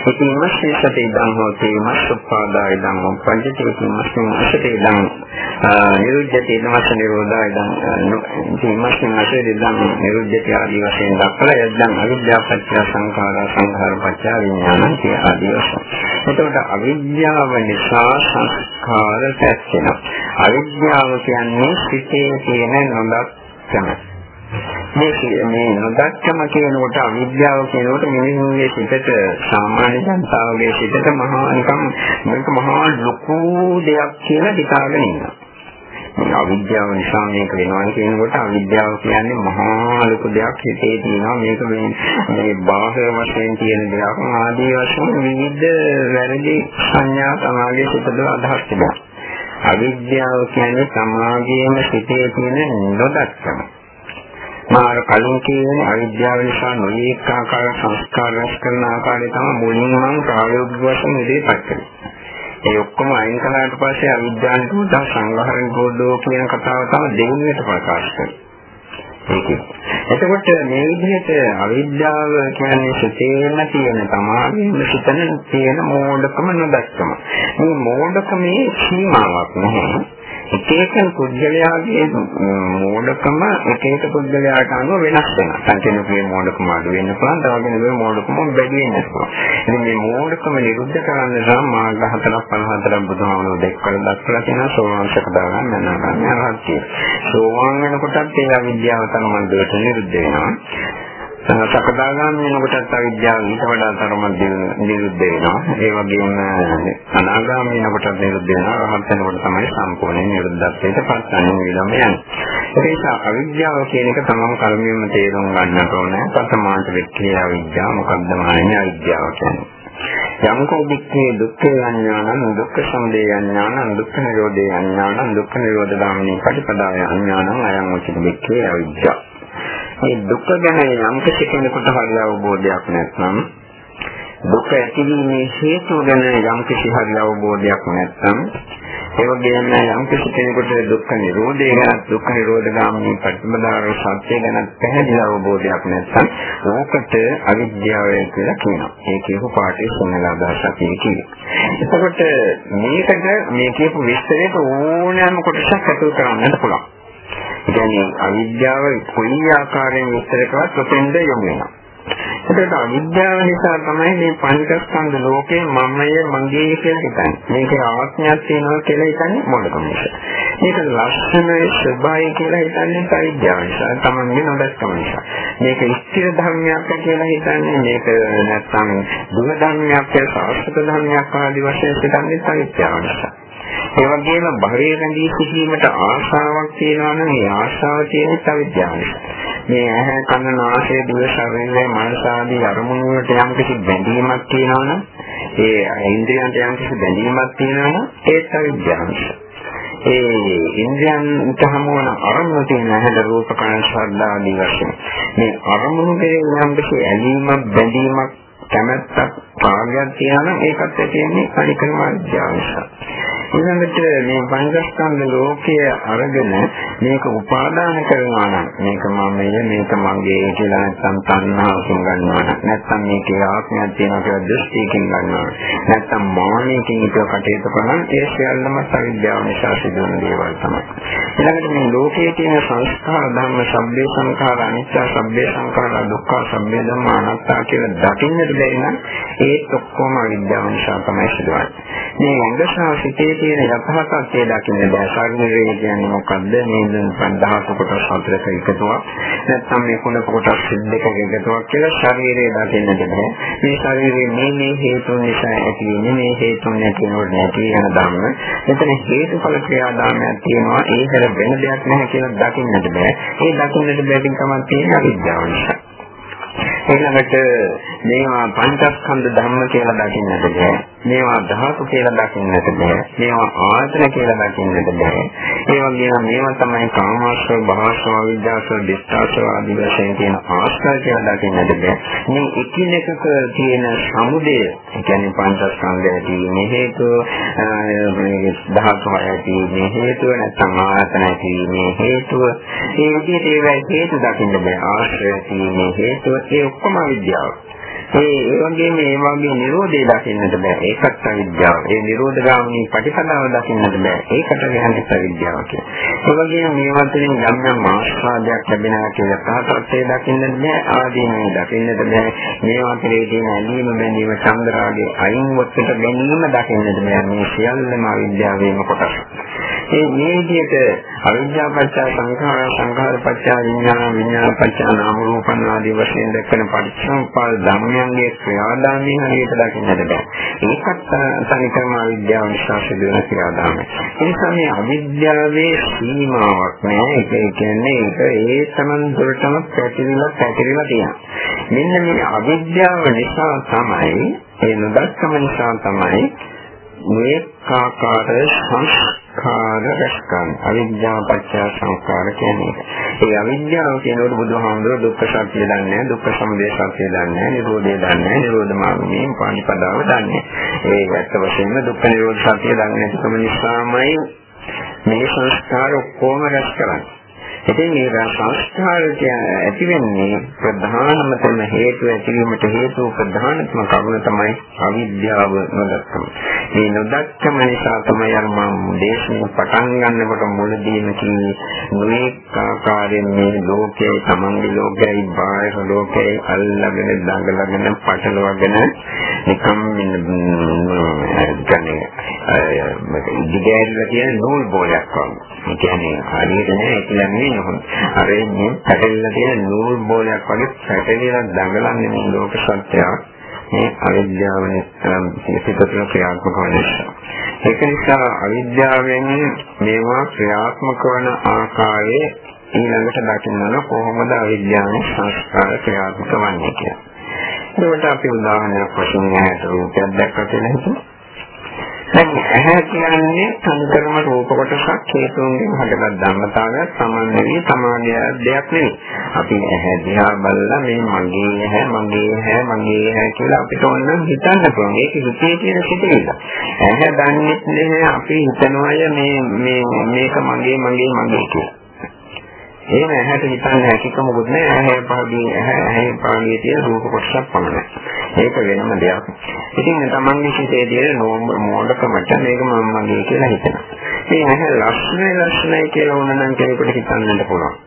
ඉතින් මස්සේ සතේ ඉදං හෝති මස්සුප්පාදා ඉදං උපජ්ජති ඉතින් මස්සේ අසතේ ඉදං නිරුද්ධති ඉදමස්ස නිරෝධා ඉදං ඉතින් මස්සේ අසතේ ඉදං නිරුද්ධති ආදී වශයෙන් දක්වලා යද්දං අවිද්‍යාව පත්‍ය සංඛාරා සංඛාර පත්‍ය විඥානං කිය ආදී වශයෙන්. එතකොට අවිද්‍යාව නිසා සංස්කාර පැස්සෙනවා. අවිද්‍යාව කියන්නේ සිතේ තියෙන නොදක්කම. මේ මේ නොදක්කම කියනකොට අවිද්‍යාව කියනකොට මිනිහුන්ගේ සිතට සාමාන්‍ය ජනතාවගේ සිතට මහා නිකම් මේක මහා ලොකු දෙයක් කියලා හිතාගෙන ඉන්නවා. අවිද්‍යාව නිසා මේක වෙනවා කියනකොට අවිද්‍යාව කියන්නේ මහා ලොකු දෙයක් හිතේ තියෙනවා මේක මේ බාහිර වශයෙන් තියෙන දෙයක් ආදී වශයෙන් විවිධ වැරදි සංඥා සමාගයේ සිතද අදහස් තිබෙනවා. අවිද්‍යාව කියන්නේ සමාගයේම සිතේ තියෙන නොදක්කම. මාර කලින් කියන්නේ අවිද්‍යාව නිසා නොයේක ආකාර සංස්කාර රැස් කරන ආකාරය තමයි මුලින්ම මම ප්‍රායෝගික වශයෙන් ඉදිරිපත් කළේ. ඒ ඔක්කොම අයින් කළාට පස්සේ අවිද්‍යාව නිරෝධ සංඝහරණ ගෝධෝ කියන කතාව තමයි දෙවෙනියට ප්‍රකාශ කරන්නේ. එතකොට මේ විදිහට අවිද්‍යාව කියන්නේ සිතේම තියෙන තමාගේම සිතන තියෙන මෝඩකම නොදක්කම. මේ මෝඩකමේ සීමාවක් නැහැ. එක එක පුද්ගලයාගේ මෝඩකම එක එක පුද්ගලයාට අනුව වෙනස් වෙනවා. සංකේතකයේ මෝඩකම අඩු වෙන්න පුළුවන්, තව කෙනෙකුගේ මෝඩකම වැඩි වෙන්න පුළුවන්. ඉතින් මේ මෝඩකම නිරුද්ධ කරන්න නම් මාර්ග හතරක් 54ක් බුදුහාමුදුරුවෝ දැක්කලා දක්වලා තියෙනවා සෝවාන් සකදාගාම යනවා. අරහත් සෝවාන් වෙනකොටත් ඒ අවිද්‍යාව තමයි දුරට නිරුද්ධ වෙනවා. සකදාගාමී වෙනකොටත් අවිද්‍යාව ඊට වඩා තරමක් නිරුද්ධ වෙනවා. ඒ වගේම අනාගාමී වෙනකොටත් නිරුද්ධ වෙනවා. රහත් වෙනකොට තමයි සම්පූර්ණයෙන් නිරුද්ධත්වයට පත් වෙන විලම යන්නේ. ඒ නිසා අවිද්‍යාව කියන එක තමම කර්මයෙන්ම තේරුම් ගන්නට ඕනේ. ප්‍රථමාන්ත වික්‍රිය අවිද්‍යාව මොකක්ද මාන්නේ අවිද්‍යාව කියන්නේ. යම්කෝ වික්ඛේ දුක්ඛේ අඥානං දුක්ඛ සමුදය අඥානං දුක්ඛ නිරෝධේ අඥානං දුක්ඛ නිරෝධ ගාමිනී පටිපදාය අඥානං අයං උචිත වික්ඛේ අවිද්‍යාව මේ දුක ගැන යම් කෙනෙකුට හරි අවබෝධයක් නැත්නම් දුක ඇතිවීමේ හේතුව ගැන යම් කිසි හරි අවබෝධයක් නැත්නම් ඒ වගේම යම් කිසි කෙනෙකුට දුක්ඛ නිරෝධය ගැන දුක්ඛ නිරෝධ ගාමී ප්‍රතිපදාවේ සත්‍ය ගැන පැහැදිලි අවබෝධයක් නැත්නම් ඕකට අවිද්‍යාව කියලා කියනවා. ඒ කියපු පාඩේ සිංහල අදහසක් කියන්නේ. එතකොට මේකට මේ කියපු විස්තරයට ඕනෑම කොටසක් ඇතුල් කරන්නත් පුළුවන්. කියන්නේ අවිද්‍යාව කොයි ආකාරයෙන් විස්තර කරත් ඔතෙන්ද යොමු වෙනවා. ඒකට අවිද්‍යාව නිසා තමයි මේ පංචස්කන්ධ ලෝකේ මමය මගේ කියලා හිතන්නේ. මේකේ ආත්මයක් තියෙනවා කියලා හිතන්නේ මොකටද? මේක ලක්ෂණයි ස්වභාවය කියලා හිතන්නේ අවිද්‍යාව නිසා තමන්ගේ නොදැක්කම නිසා. මේක ස්ථිර ධර්මයක් කියලා හිතන්නේ මේක නැත්නම් දුර ධර්මයක් කියලා සාස්ත්‍ව ධර්මයක් ආදී වශයෙන් හිතන්නේ අවිද්‍යාව නිසා. ඒ වගේම භවයේ රැඳී සිටීමට ආශාවක් තියෙනවා නම් ඒ ආශාව තියෙන්නේ අවිද්‍යාව නිසා. මේ ඇහැ කන නාසය දිව ශරීරය මනස ආදී අරමුණු වලට යම් කිසි බැඳීමක් තියෙනවා නම් ඒ ඉන්ද්‍රියන්ට යම් කිසි බැඳීමක් තියෙනවා නම් ඒත් අවිද්‍යාව නිසා. ඒ ඉන්ද්‍රයන්ට හමුවන අරමුණු තියෙන හැද රූප කන ශබ්ද ආදී වශයෙන් මේ අරමුණු කෙරෙහි යම් කිසි ඇලීමක් බැඳීමක් කැමැත්තක් පාගයක් තියෙනවා ඒකත් ඇති වෙන්නේ අනිකම අධ්‍යාව නිසා ඊළඟට මේ පංචස්කන්ධ ලෝකය අරගෙන මේක උපාදාන කරනවා නම් මේක මමයේ මේක මගේ කියලා නැත්නම් තණ්හාවකින් ගන්නවා නම් නැත්නම් මේකේ ආත්මයක් තියෙනවා කියලා දෘෂ්ටියකින් ගන්නවා නැත්නම් මානයකින් ඒක කටයුතු කරනවා ඒ සියල්ලම අවිද්‍යාව නිසා සිදුවන දේවල් තමයි. ඊළඟට මේ ලෝකයේ තියෙන සංස්කාර ධර්ම සම්බේ සංඛාර අනිත්‍ය සම්බේ සංඛාර දුක්ඛ සම්බේ ධම්ම අනාත්තා කියලා දකින්නට බැරි නම් ඒත් ඔක්කොම අවිද්‍යාව නිසා තමයි සිදුවන්නේ. මේ ඇඟ සහ සිතේ තියෙන යථාර්ථය දකින්න බෑ. ශරීරය කියන්නේ මොකද්ද? මේ පන්දහක කොටස් හතරක එකතුවක්. නැත්නම් මේ කුණ කොටස් දෙකක එකතුවක් කියලා ශරීරය දකින්නට බෑ. මේ ශරීරයේ මේ මේ හේතුන් නිසා ඇති වෙන්නේ මේ හේතුන් නැතිවෙන්නේ නැති වෙන ධර්ම. මෙතන හේතුඵල ක්‍රියාදාමයක් තියෙනවා. ඒ හැර වෙන දෙයක් නැහැ කියලා දකින්නට බෑ. ඒ දකින්නට බැරි කමක් තියෙන අවිද්‍යාව නිසා. ඊළඟට මේවා පංචස්කන්ධ ධර්ම කියලා දකින්නට බෑ. මේවා ධාතු කියලා දකින්නට බෑ. මේවා ආයතන කියලා දකින්නට බෑ. ඒ වගේම මේවා තමයි කාමාශ්‍රව, භාෂාව, විද්‍යාශ්‍රව, දිස්ත්‍රාශ්‍රව ආදී වශයෙන් තියෙන ආශ්‍රය කියලා දකින්නට බෑ. මේ එකිනෙකක තියෙන සමුදය, ඒ කියන්නේ පංචස්කන්ධය තියෙන හේතුව, මේ ධාතු හයති මේ හේතුව නැත්නම් ආයතන තියෙන හේතුව, ඒ විදිහට ඒවා හේතු දකින්න බෑ. ආශ්‍රය තියෙන හේතුව ඒ ඔක්කොම අවිද්‍යාව. ඒ ඒ වගේම මේ වගේ නිරෝධය දකින්නට බෑ. ඒකත් අවිද්‍යාව. ඒ නිරෝධ ගාමිනී ප්‍රතිපදාව දකින්නට බෑ. ඒකට කියන්නේ අවිද්‍යාව කියන්නේ. ඒ වගේම මේ වතුරින් යම් යම් ආස්වාදයක් ලැබෙනවා කියලා පහතත්යේ දකින්නට බෑ. ආදී මේ දකින්නට බෑ. මේ වතුරේ තියෙන ඇලීම බැඳීම චන්ද්‍රාගේ අයින් වත්තට ගැනීම දකින්නට බෑ. මේ සියල්ලම අවිද්‍යාවේම කොටස්. ඒ මේ විදිහට අවිද්‍යාව පත්‍ය සංඛාර සංඛාර පත්‍ය විඥාන විඥාන පත්‍ය නාම රූපන් ආදී වශයෙන් දක්වන පටිච්චසමුප්පාද ධර්ම ධර්මයන්ගේ ක්‍රියාදාමයේ හරියට දකින්නට බෑ. ඒකත් තනිකරම අවිද්‍යාව නිසා සිදුවන ක්‍රියාදාමය. ඒ නිසා මේ අවිද්‍යාවේ සීමාවක් නෑ. ඒ කියන්නේ ඒක ඒ සමන් දුරටම පැතිරිලා පැතිරිලා තියෙනවා. මෙන්න මේ අවිද්‍යාව නිසා තමයි ඒ නොදක්කම නිසා තමයි මේ ආකාර සංස්කාර රැස්කම් අවිද්‍යාව පත්‍ය සංස්කාර කියන්නේ. ඒ අවිද්‍යාව කියනකොට බුදුහාමුදුරුවෝ දුක්ඛ සත්‍ය දන්නේ දුක්ඛ සමුදය සත්‍ය දන්නේ නිරෝධය දන්නේ නිරෝධ මාර්ගයේ පාණිපදාව දන්නේ. ඒ වැත්ත වශයෙන්ම දුක්ඛ නිරෝධ සත්‍ය දන්නේ නැතිකම නිසාමයි මේ සංස්කාර ඔක්කොම රැස් කරන්නේ. ඉතින් මේ සංස්කාර ඇති වෙන්නේ ප්‍රධානම තම හේතුව ඇතිවීමට හේතු ප්‍රධානතම කරුණ තමයි අවිද්‍යාව නොදක්කම. මේ නොදක්කම නිසා තමයි අර මම දේශනේ පටන් ගන්නකොට මුලදීම කිව්වේ නොඑක ආකාරයෙන් මේ ලෝකයේ තමන්ගේ ලෝකයයි බාහිර ලෝකයයි අල්ලගෙන දඟලගෙන පටලවාගෙන නිකම් කියන්නේ ඉදිරියට තියෙන නූල් බෝලයක් වගේ. ඒ කියන්නේ හරියට නෑ කියලා නෙවෙයි හොඳ. අර මේ පැටලලා තියෙන නූල් බෝලයක් වගේ පැටලලා දඟලන්නේ මේ ලෝක සත්‍යය. මේ අවිද්‍යාව නිසා පිටතට ක්‍රියාත්මක වන නිසා. ඒක නිසා අවිද්‍යාවෙන් මේවා ක්‍රියාත්මක වන ආකාරයේ ඊළඟට දකින්න කොහොමද අවිද්‍යාවේ සංස්කාර ක්‍රියාත්මක වන්නේ කියලා. ඒකට අපි උදාහරණයක් වශයෙන් ඇහැට රූපයක් දැක්කම හිතමු. දැන් ඇහැ කියන්නේ සංකරම රූප කොටසක් හේතුන්ගෙන් හටගත් ධර්මතාවයක් සමන්වී සමානය දෙයක් නෙවෙයි. අපි ඇහැ දිහා බලලා මේ මගේ ඇහැ මගේ ඇහැ මගේ ඇහැ කියලා අපිට ඕනනම් හිතන්න පුළුවන්. ඒක හිතේ තියෙන සිතුවිල්ල. ඇහැ දන්නේ නැහැ අපි හිතනවා මේ මේ මේක මගේ මගේ මගේ කියලා. එහෙම ඇහැට හිතන්න හැකියකමකුත් නෑ ඇහැ පාදී ඇහැ ඇහැ පාදී තියෙන රූප කොටසක් පමණයි. ඒක වෙනම දෙයක්. ඉතින් තමන්ගේ හිතේ තියෙන මොඩකමට මේක මම මගේ කියලා හිතනවා. මේ ඇහැ ලක්ෂණයි ලක්ෂණයි කියලා ඕන නම් කෙනෙකුට හිතන්නත් පුළුවන්.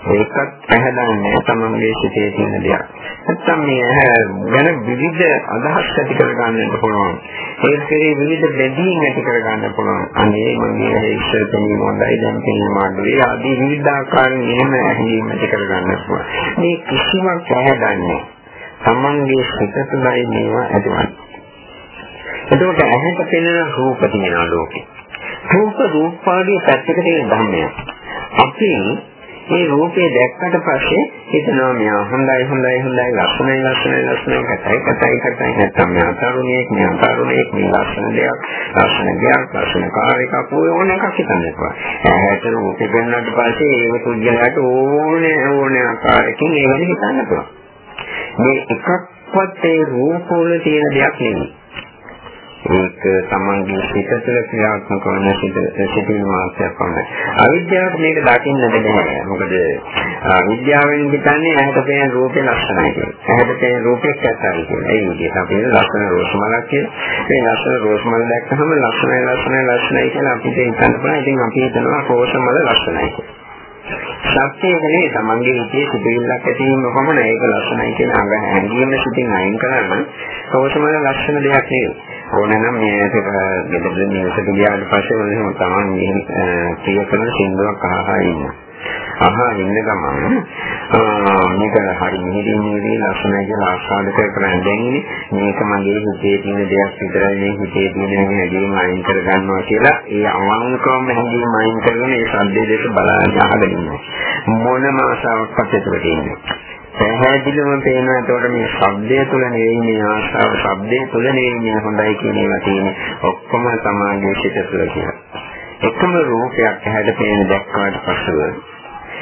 ඒකත් ඇහැදන්නේ තමන්ගේ සිතේ තියෙන දෙයක්. නැත්තම් මේ ගැන විවිධ අදහස් ඇති කර ගන්නට පුළුවන්. ඒකේ විවිධ බැඳීම් ඇති කර ගන්න පුළුවන්. අනේ මගේ ඉස්සර තනියම හොඳයි දැන් තනියම අඩුයි. ආදී විවිධ ආකාරයෙන් එහෙම ඇහිීම් ඇති කර ගන්න පුළුවන්. මේ කිසිවක් ඇහැදන්නේ තමන්ගේ සිත තුළයි මේවා ඇතිවන්නේ. එතකොට ඇහැට පෙනෙන රූප තියෙනවා ලෝකේ. රූප රූපාදී පැත්තකට තියෙන ධර්මයක්. අපි මේ රූපේ දැක්කට පස්සේ හිතනවා මෙයා හොඳයි හොඳයි හොඳයි ලස්සනයි ලස්සනයි ලස්සනයි කතයි කතයි කතයි නැත්නම් මෙයා තරුණියෙක් මෙයා තරුණියෙක් මේ ලස්සන දෙයක් ලස්සන දෙයක් ලස්සන කාර්යයක් ඕන එකක් හිතන්නකෝ. ඇහැට රූපේ ගන්නට පස්සේ ඒක පුද්ගලයාට ඕනේ ඕනේ ආකාරයකින් ඒ වෙන හිතන්න පුළුවන්. මේ එකක්වත් ඒ රූපවල තියෙන දෙයක් නෙමෙයි. ඒක තමන්ගේ සිත තුළ ක්‍රියාත්මක වන සිත සිතින් මාත්‍රයක් පමණයි. අවිද්‍යාවට මේක දකින්නද බැහැ. මොකද විද්‍යාවෙන් හිතන්නේ ඇහැට පෙනෙන රූපේ ලක්ෂණයි කියලා. ඇහැට පෙනෙන රූපේ කැතයි කියලා. ඒ විදිහට අපි ලක්ෂණ රෝස් මලක් කියලා. මේ ලක්ෂණ රෝස් මල දැක්කම ලක්ෂණයි ලක්ෂණයි ලක්ෂණයි කියලා අපිට හිතන්න පුළුවන්. ඉතින් අපි හිතනවා රෝස් මල ලක්ෂණයි කියලා. සත්‍යයකනේ තමන්ගේ හිතේ සිතුවිල්ලක් ඇති වීම පමණ ඒක ලක්ෂණයි කියන අඟ හැංගීම සිටින් අයින් කරන්න කොහොමද ලක්ෂණ දෙයක් නෙවෙයි. ඕනනම් මේක ගෙදර නිවසට ගියාට පස්සේ මොනවද තමන් මේ ප්‍රිය කරන සින්දුවක් අහහා ඉන්නවා. අහා ඉන්න ගමන් මේක හරි මිහිරින් මිහිරි ලස්සනයි කියලා ආස්වාද කර කර දැනෙන්නේ මේක මගේ හිතේ තියෙන දෙයක් විතරයි මේ හිතේ තියෙන මේ හැඟීම් අයින් කර ගන්නවා කියලා ඒ අවංකවම හැඟීම් අයින් කරගෙන ඒ සද්දේ දෙක බලාගෙන අහගෙන ඉන්නවා. මොනම ආසාවක් පස්සෙට තියෙන්නේ පැහැදිලිවම පේනවා එතකොට මේ ශබ්දය තුළ නෙවෙයි මේ ආශාව ශබ්දය තුළ නෙවෙයි මේ හොඳයි කියන ඒවා තියෙන්නේ. ඔක්කොම සමාජයේ සිට තුළ කියලා. එකම රූපයක් ඇහැට පේන දැක්කාට පස්සෙ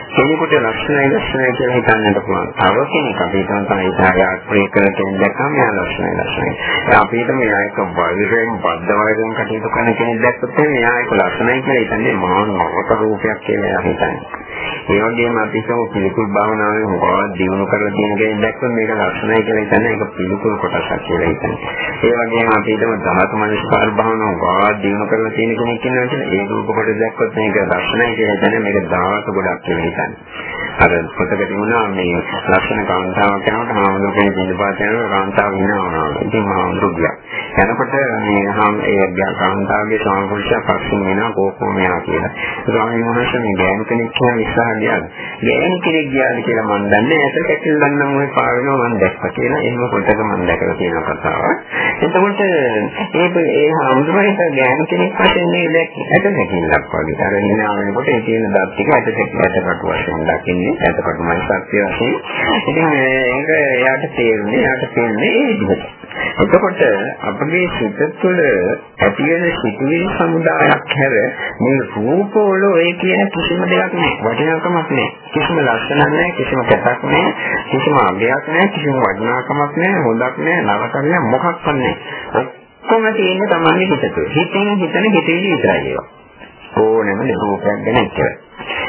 කෙනෙකුට ලක්ෂණයි ලක්ෂණයි කියලා හිතන්නට පුළුවන්. තව කෙනෙක් අපි හිතන තමයි ඉතාලියාවක් ප්‍රේ කරන කෙනෙක් දැක්කම එයා ලක්ෂණයි ලක්ෂණයි. ඒ අපිට මෙයා එක වෛරයෙන් බද්ධ වෛරයෙන් කටයුතු කරන කෙනෙක් දැක්කොත් එයා එක ලක්ෂණයි කියලා හිතන්නේ මහා නවක රූපයක් කියලා එයා හිතන්නේ. ඒ වගේම අපි හිතමු පිළිකුල් භාවනාවේ මොකක්ද දිනු කරලා තියෙන කෙනෙක් දැක්කොත් මේක ලක්ෂණයි කියලා හිතන්නේ ඒක පිළිකුල් කොටසක් කියලා හිතන්නේ. ඒ වගේම අපි හිතමු ධාතු මනස්කාර භාවනාව මොකක්ද දිනු කරලා තියෙන කෙනෙක් ඉන්නවා කියලා ඒ රූප කොට දැක්කොත් මේක ලක්ෂණයි කියලා හිතන්නේ මේක ධාතු ගොඩක් කියලා හිතන්නේ. අර පොතක තිබුණා මේ ලක්ෂණ කාන්තාවක් යනකොට හාමුදුරුවෝ කෙනෙක් ඉඳපාත යනකොට කාන්තාව ඉන්නවනවා. ඉතින් හාමුදුරුවෝ ගියා. යනකොට මේ හාම් ඒ කාන්තාවගේ සාමපුරුෂයා පස්සෙන් එනවා කෝකෝ මෙයා කියලා. ස්වාමීන් වහන්සේ මේ ගෑනු කෙනෙක් කියන ඉස්සරහ ගියාද? ගෑනු කෙනෙක් ගියාද කියලා මම දන්නේ නැහැ. ඒක කැකිල් දන්නම් ඔය පාවෙනවා මම දැක්කා කියලා. එහෙම පොතක මම දැකලා තියෙන කතාවක්. එතකොට ඒ ඒ හාමුදුරුවෝ ගෑනු කෙනෙක් වශයෙන් මේ ඇට නැකිලක් වගේ. අර නිනාවෙනකොට ඒ තියෙන දත් ටික ඇට ඇටකට වශයෙන් දකින්නේ. එතකොටමයි සත්‍ය වශයෙන්. ඉතින් ඒක එයාට තේරුනේ, එයාට තේරෙන්නේ ඒ විදිහට. එතකොට අපගේ සිත තුළ ඇති වෙන සිතුවිලි සමුදායක් හැර මේ රූපවල ඔය කියන කිසිම දෙයක් නෑ. වටිනාකමක් නෑ. කිසිම ලක්ෂණක් නෑ, කිසිම කැතක් නෑ, කිසිම අගයක් නෑ, කිසිම වටිනාකමක් නෑ, හොඳක් නෑ, නරකක් නෑ, මොකක්වත් නෑ. ඔක්කොම තියෙන්නේ තමන්ගේ හිත තුළ. හිතෙන් හිතන හිතවිලි විතරයි ඒවා. ඕනෙම රූපයක් ගැන ඉච්චරයි.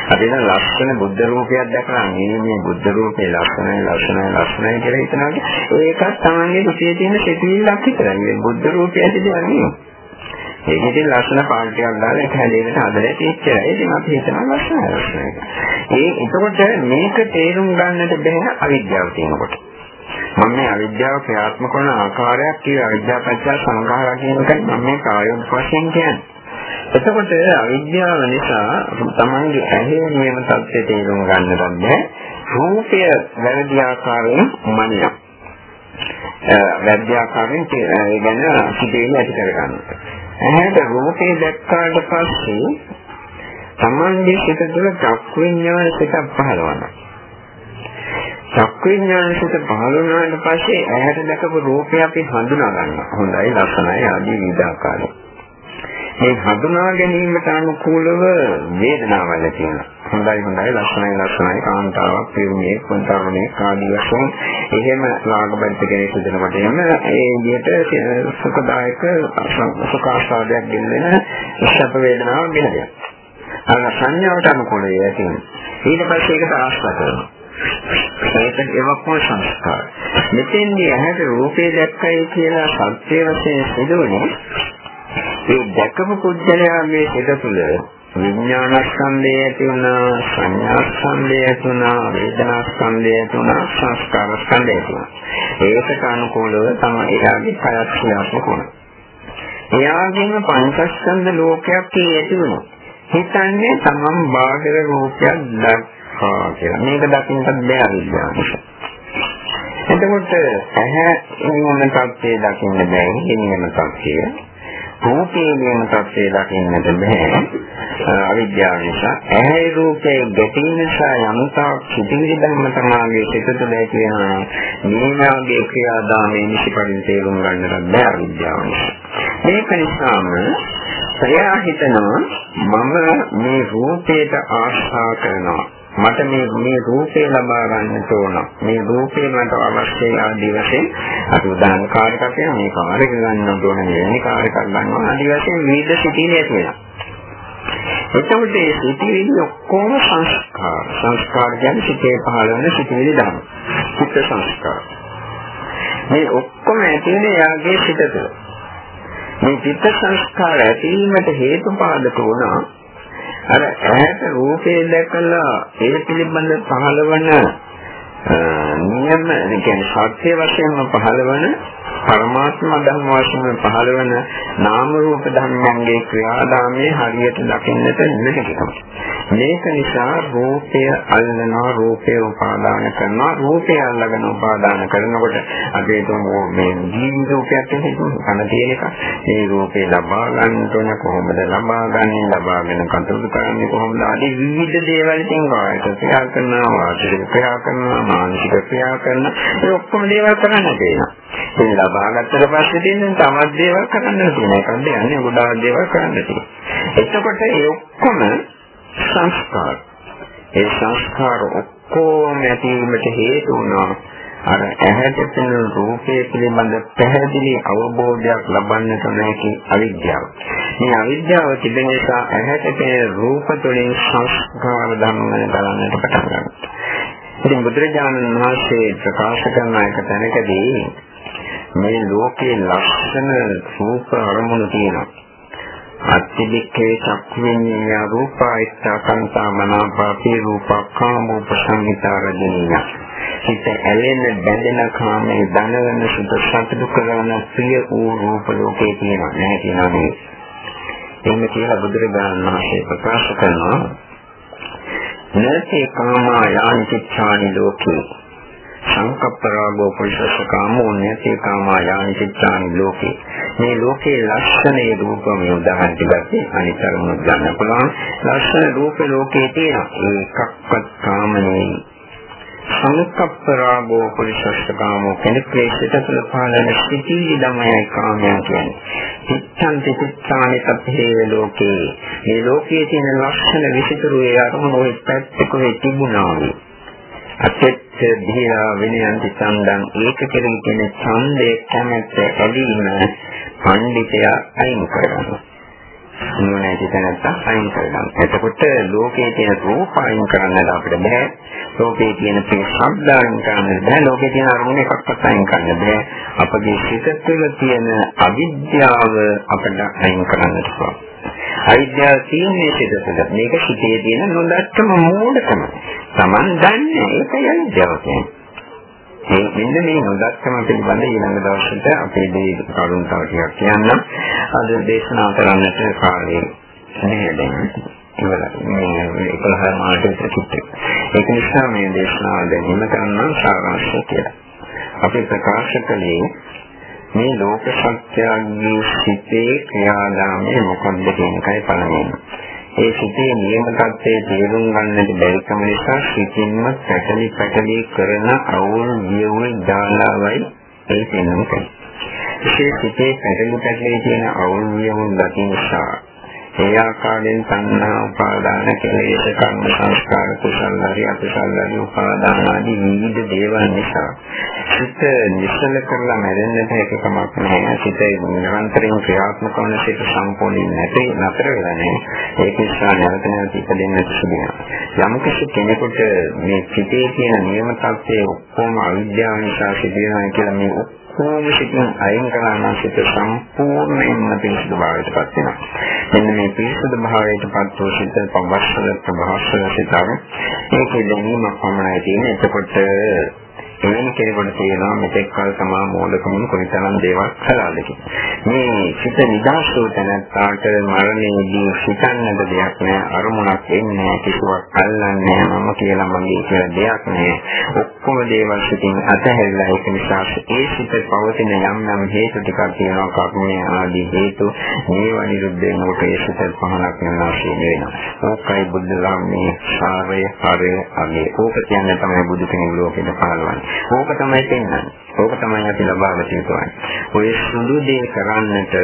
අපි දැන් ලක්ෂණ බුද්ධ රූපයක් දැකලා මේ මේ බුද්ධ රූපේ ලක්ෂණයි ලක්ෂණයි ලක්ෂණයි කියලා හිතනවා. ඒකත් තමන්ගේ කුසියේ තියෙන සිතිවිල්ලක් විතරයි. මේ බුද්ධ රූපය ඇතිදන්නේ. ඒකෙන් ලක්ෂණ පාඩියක් දාලා ඒක හැදෙන්නට හදලා තියෙච්චරයි. ඉතින් අපි හිතනවා ලක්ෂණ ලක්ෂණයි. ඒ එතකොට මේක තේරුම් ගන්නට බැහැ අවිද්‍යාව තියෙනකොට. මම මේ අවිද්‍යාව ක්‍රියාත්මක කරන ආකාරයක් කිය අවිද්‍යාව පත්‍ය සංඛාරා කියන එකයි මම මේ කායොත් වශයෙන් කියන්නේ. එතකොට අවිද්‍යාව නිසා තමන්ගේ ඇහි නියම තත්ත්වයට තේරුම් ගන්නට බැහැ. රූපය වැරදි ආකාරයෙන් මනියක්. වැරදි ආකාරයෙන් ඒ ගැන සිතේම ඇති කර ගන්නවා. ඇහැට රූපේ දැක්කාට පස්සේ තමන්ගේ සිත තුළ චක්කු විඤ්ඤාණ සිතක් පහළවනවා. චක්කු විඤ්ඤාණ සිත පහළ වුණාට පස්සේ ඇහැට දැකපු රූපය අපි හඳුනා ගන්නවා. හොඳයි ලස්සනයි ආදී විවිධ ආකාරයෙන්. මේ හඳුනා ගැනීමට අනුකූලව වේදනාවල් තියෙනවා. හොඳයි හොඳයි ලක්ෂණයි ලක්ෂණයි කාන්තාවක් පිරුමේ කොන්තරණේ ආදී වශයෙන් එහෙම රාගබද්ධ කෙනෙක් දෙනකොට එන්න ඒ විදිහට සුඛදායක සුඛාස්වාදයක් ගෙනෙන සැප වේදනාවක් ගෙන දෙනවා. අර සංඥාවට අනුකූලව තියෙනවා. ඊට පස්සේ ඒකට ආශ්‍රය කරනවා. ඒක ඒවක්ම සංස්කාර. මෙතෙන්දී ඇහැට රූපේ දැක්කයි කියලා සත්‍ය වශයෙන් සිදුවන්නේ ඒ දැකපු පුද්ගලයා මේ සිත තුළ විඥානස්කන්ධය ඇති වුණා සංඥාස්කන්ධය ඇති වුණා වේදනාස්කන්ධය ඇති වුණා සංස්කාරස්කන්ධය ඇති වුණා. ඒකට අනුකූලව තමයි එයාගේ කයත් ක්‍රියාත්මක වුණා. එයාගේම පංචස්කන්ධ ලෝකයක් ඇති වුණා. හිතන්නේ තමන් බාහිර රූපයක් දැක්කා කියලා. මේක දකින්නත් බෑ අවිද්‍යාව නිසා එතකොට ඇහැ ඉන්න තත්ත්වයේ දකින්න බෑ ඉන්නම තත්ත්වය. රූපේ කියන තත්ත්වය දකින්නට බෑ. අවිද්‍යාව නිසා. ඇහැ රූපේ ගැටීම නිසා යම්තා සිටිවිලි ධර්ම තමයි සිත තුළ ඇති වෙන මේවාගේ ක්‍රියාදාමයේ නිසිපරිදි තේරුම් ගන්නට බෑ අවිද්‍යාව නිසා. මේක නිසාම සයා හිතනවා මම මේ රූපයට ආශා කරනවා. මට මේ මේ රූපේ ලබා ගන්නට ඕන. මේ රූපේ මට අවශ්‍යයි ආදී වශයෙන් අර උදාහරණ කාර්යයක් කියන මේ කාර්යයක් ගන්න ඕන නෙවෙයි කාර්යයක් ගන්නවා ආදී වශයෙන් විවිධ සිටිනේ තියෙනවා. එතකොට මේ සිටිවිලි ඔක්කොම සංස්කාර. සංස්කාර කියන්නේ සිතේ පහළ වෙන සිටිවිලි ධර්ම. චිත්ත සංස්කාර. මේ ඔක්කොම ඇතිවෙන්නේ යාගේ සිත තුළ. මේ චිත්ත සංස්කාර ඇතිවීමට හේතු පාදක වුණා අර ඇහැට රූපේ දැකලා ඒ පිළිබඳ පහළවන නියම කියන්නේ සත්‍ය වශයෙන්ම පහළවන පරමාත්ම ධර්ම වශයෙන් පහළවන නාම රූප ධර්මයන්ගේ ක්‍රියාදාමයේ හරියට දකින්නට නෙමෙයි. මේක නිසා රූපය අල්ලනවා රූපය උපාදාන කරනවා. රූපය අල්ලගෙන උපාදාන කරනකොට අපේ තුමෝ මේ ජීවිත රූපයක් කන තියෙන එක. මේ රූපේ ලබා ගන්න ඕන කොහොමද ලබා ගන්නේ? ලබාගෙන කටයුතු කරන්නේ කොහොමද? ආදී විවිධ දේවල් තියෙනවා ඒක ක්‍රියා කරනවා වාචික ක්‍රියා කරනවා මානසික ක්‍රියා කරනවා. ඒ ඔක්කොම දේවල් කරන්න තියෙනවා. ඒ ලබා ගත්තට පස්සේ තියෙන තමත් දේවල් කරන්න තියෙන එකක්ද යන්නේ ගොඩාක් දේවල් කරන්න තියෙනවා. එතකොට ඒ ඔක්කොම සංස්කාර. ඒ සංස්කාර ඔක්කොම ඇතිවීමට හේතු වුණා අර ඇහැට පෙනෙන රූපයේ පිළිබඳ පැහැදිලි අවබෝධයක් ලබන්නට නැති අවිද්‍යාව. මේ අවිද්‍යාව තිබෙන නිසා ඇහැට පෙනෙන රූප තුළින් සංස්කාර ධර්ම ගලන්නට පටන් ගන්නවා. ඉතින් බුදුරජාණන් වහන්සේ ප්‍රකාශ කරන එක තැනකදී මේ ලෝකේ ලක්ෂණ රූප අරමුණු තියෙනවා. අත්තිබික්කේ චක්ඛුඤ්ඤය රූපායිත්ත කන්තා මනාපාපේ රූපකාමෝපසංහිතාරදිනිය. හිත ඇලෙන බැඳෙන කාමයේ දනවන සුද සතුටු කරන ප්‍රිය වූ රූප ලෝකේ තියෙනවා නෑ කියනවා නේ. එහෙම කියලා බුදුරජාණන් වහන්සේ ප්‍රකාශ කරනවා. නේතේ කාමා යානි චිත්තානි ලෝකේ සංකප්ප රාගෝ පුරිසස්ස කාමෝ නැති කාමා යානි චිත්තානි ලෝකේ. මේ ලෝකේ ලක්ෂණේ රූපම උදාහරණ ටිකක් අනිතරම ගන්න පුළුවන්. ලක්ෂණ රූප ලෝකේ තියෙනවා. ඒකක්වත් කාමනේ. සංකප්ප රාගෝ පුරිසස්ස කාමෝ කෙනෙක්ගේ සිත තුළ පහළන සිටිවිලි ධමයයි කාමයන් කියන්නේ. චිත්තං චිත්තානි තප්පේ ලෝකේ. මේ ලෝකයේ තියෙන ලක්ෂණ විසිතුරු ඒ අරමුණු ඔය පැත්තක වෙ තිබුණා වේ අත්‍යත් දීලා විනයන්ති සම්දන් ඒක කෙරෙහි තියෙන ඡන්දේ කැමැත්ත ඇලීම පඬිතයා අයින් කරගන්නවා. නුවණැති තැනත්තා අයින් කරගන්නවා. එතකොට ලෝකයේ තියෙන රූප අයින් කරන්නට අපිට බෑ. ලෝකයේ තියෙන පින් ශබ්ද අයින් කරන්නට බෑ. ලෝකයේ තියෙන අරමුණ එකක්වත් අයින් කරන්න බෑ. අපගේ සිත තුළ තියෙන අවිද්‍යාව අපිට අයින් කරන්නට පුළුවන්. අවිද්‍යාව තියෙන්නේ සිත තුළ. මේක සිතේ තියෙන නොදැක්කම මෝඩකම. Taman දන්නේ ඒකයි අවිද්‍යාව කියන්නේ. ඒ මෙන්න මේ නොදක්කම පිළිබඳ ඊළඟ දවසට අපේ දේ කරුණ තව ටිකක් කියන්නම්. අද දේශනා කරන්නට කාලේ නැහැ දැන්. ඉවරයි. මේ 11 මාට විතර කිව්වේ. ඒක නිසා මේ දේශනාව දැනීම කරනවා සාරාංශය කියලා. අපි ප්‍රකාශ කළේ මේ ලෝක සත්‍යයේ සිටේ ක්‍රියාදාමයේ මොකක්ද කියන එකයි පළවෙනි. ඒ සිටේ නියම තත්ත්වයේ තේරුම් ගන්නට බැරිකම නිසා සිටින්ම පැටලි පැටලි කරන අවුල් වියුල් දාලාවයි ඒ පෙන්වන්නේ. ඒ සිටේ පැටලි පැටලි කියන අවුල් වියුල් දකින්න නිසා ඒ ආකාරයෙන් සංනා උපාදාන කෙලෙස් කර්ම සංස්කාර කුසල හරි අකුසල හරි උපාදාන ආදී විවිධ දේවල් නිසා. සිත නිසල කරලා මැරෙන්නට එකකමක් නැහැ. සිත නිරන්තරයෙන් ක්‍රියාත්මක වන සිත සම්පූර්ණයෙන් නැති නතර වෙලා නැහැ. ඒක නිසා නැවත නැවත ඉපදෙන්නට සිදුවෙනවා යම් කිසි කෙනෙකුට මේ සිතේ තියෙන නියම තත්ත්වයේ ඔක්කොම අවිද්‍යාව නිසා සිදුවෙනවා කියලා මේ ඔක්කොම සිතින් අයින් කරලා නම් සිත සම්පූර්ණයෙන්ම පිරිසුදු භාවයට පත් වෙනවා. මෙන්න මේ පිරිසුදු භාවයට පත් වූ සිත පවස්සල ප්‍රභාස්වල සිතන ඒකේ දැනීමක් පමණයි තියෙන්නේ. එතකොට එවැනි කෙනෙකුට තියෙනවා මෙතෙක් කල තමා මෝඩකමින් කොයිතරම් දේවල් කළාද මේ සිත නිදාස් වූ තැනට මරණයේදී සිතන්නද දෙයක් නෑ අරමුණක් එන්නේ කිසිවක් අල්ලන්නේ මම කියලා මගේ කියලා දෙයක් නෑ. ඔක්කොම දේවල් සිතින් අතහැරලා ඒක නිසා ඒ සිත පවතින යම් යම් හේතු ටිකක් තියෙනවා කර්මයේ ආදී හේතු මේවා නිරුද්ධ වෙනකොට ඒ සිත පහනක් වෙනවා වෙනවා ඕකයි බුද්ධ ධර්මයේ සාරය හරය අගේ ඕක කියන්නේ තමයි බුදු කෙනෙකු ලෝකෙට පහළවන්නේ ඕක තමයි පෙන්වන්නේ. ඕක තමයි අපි ලබාගත යුතුයි. ඔය සුදු දේ කරන්නට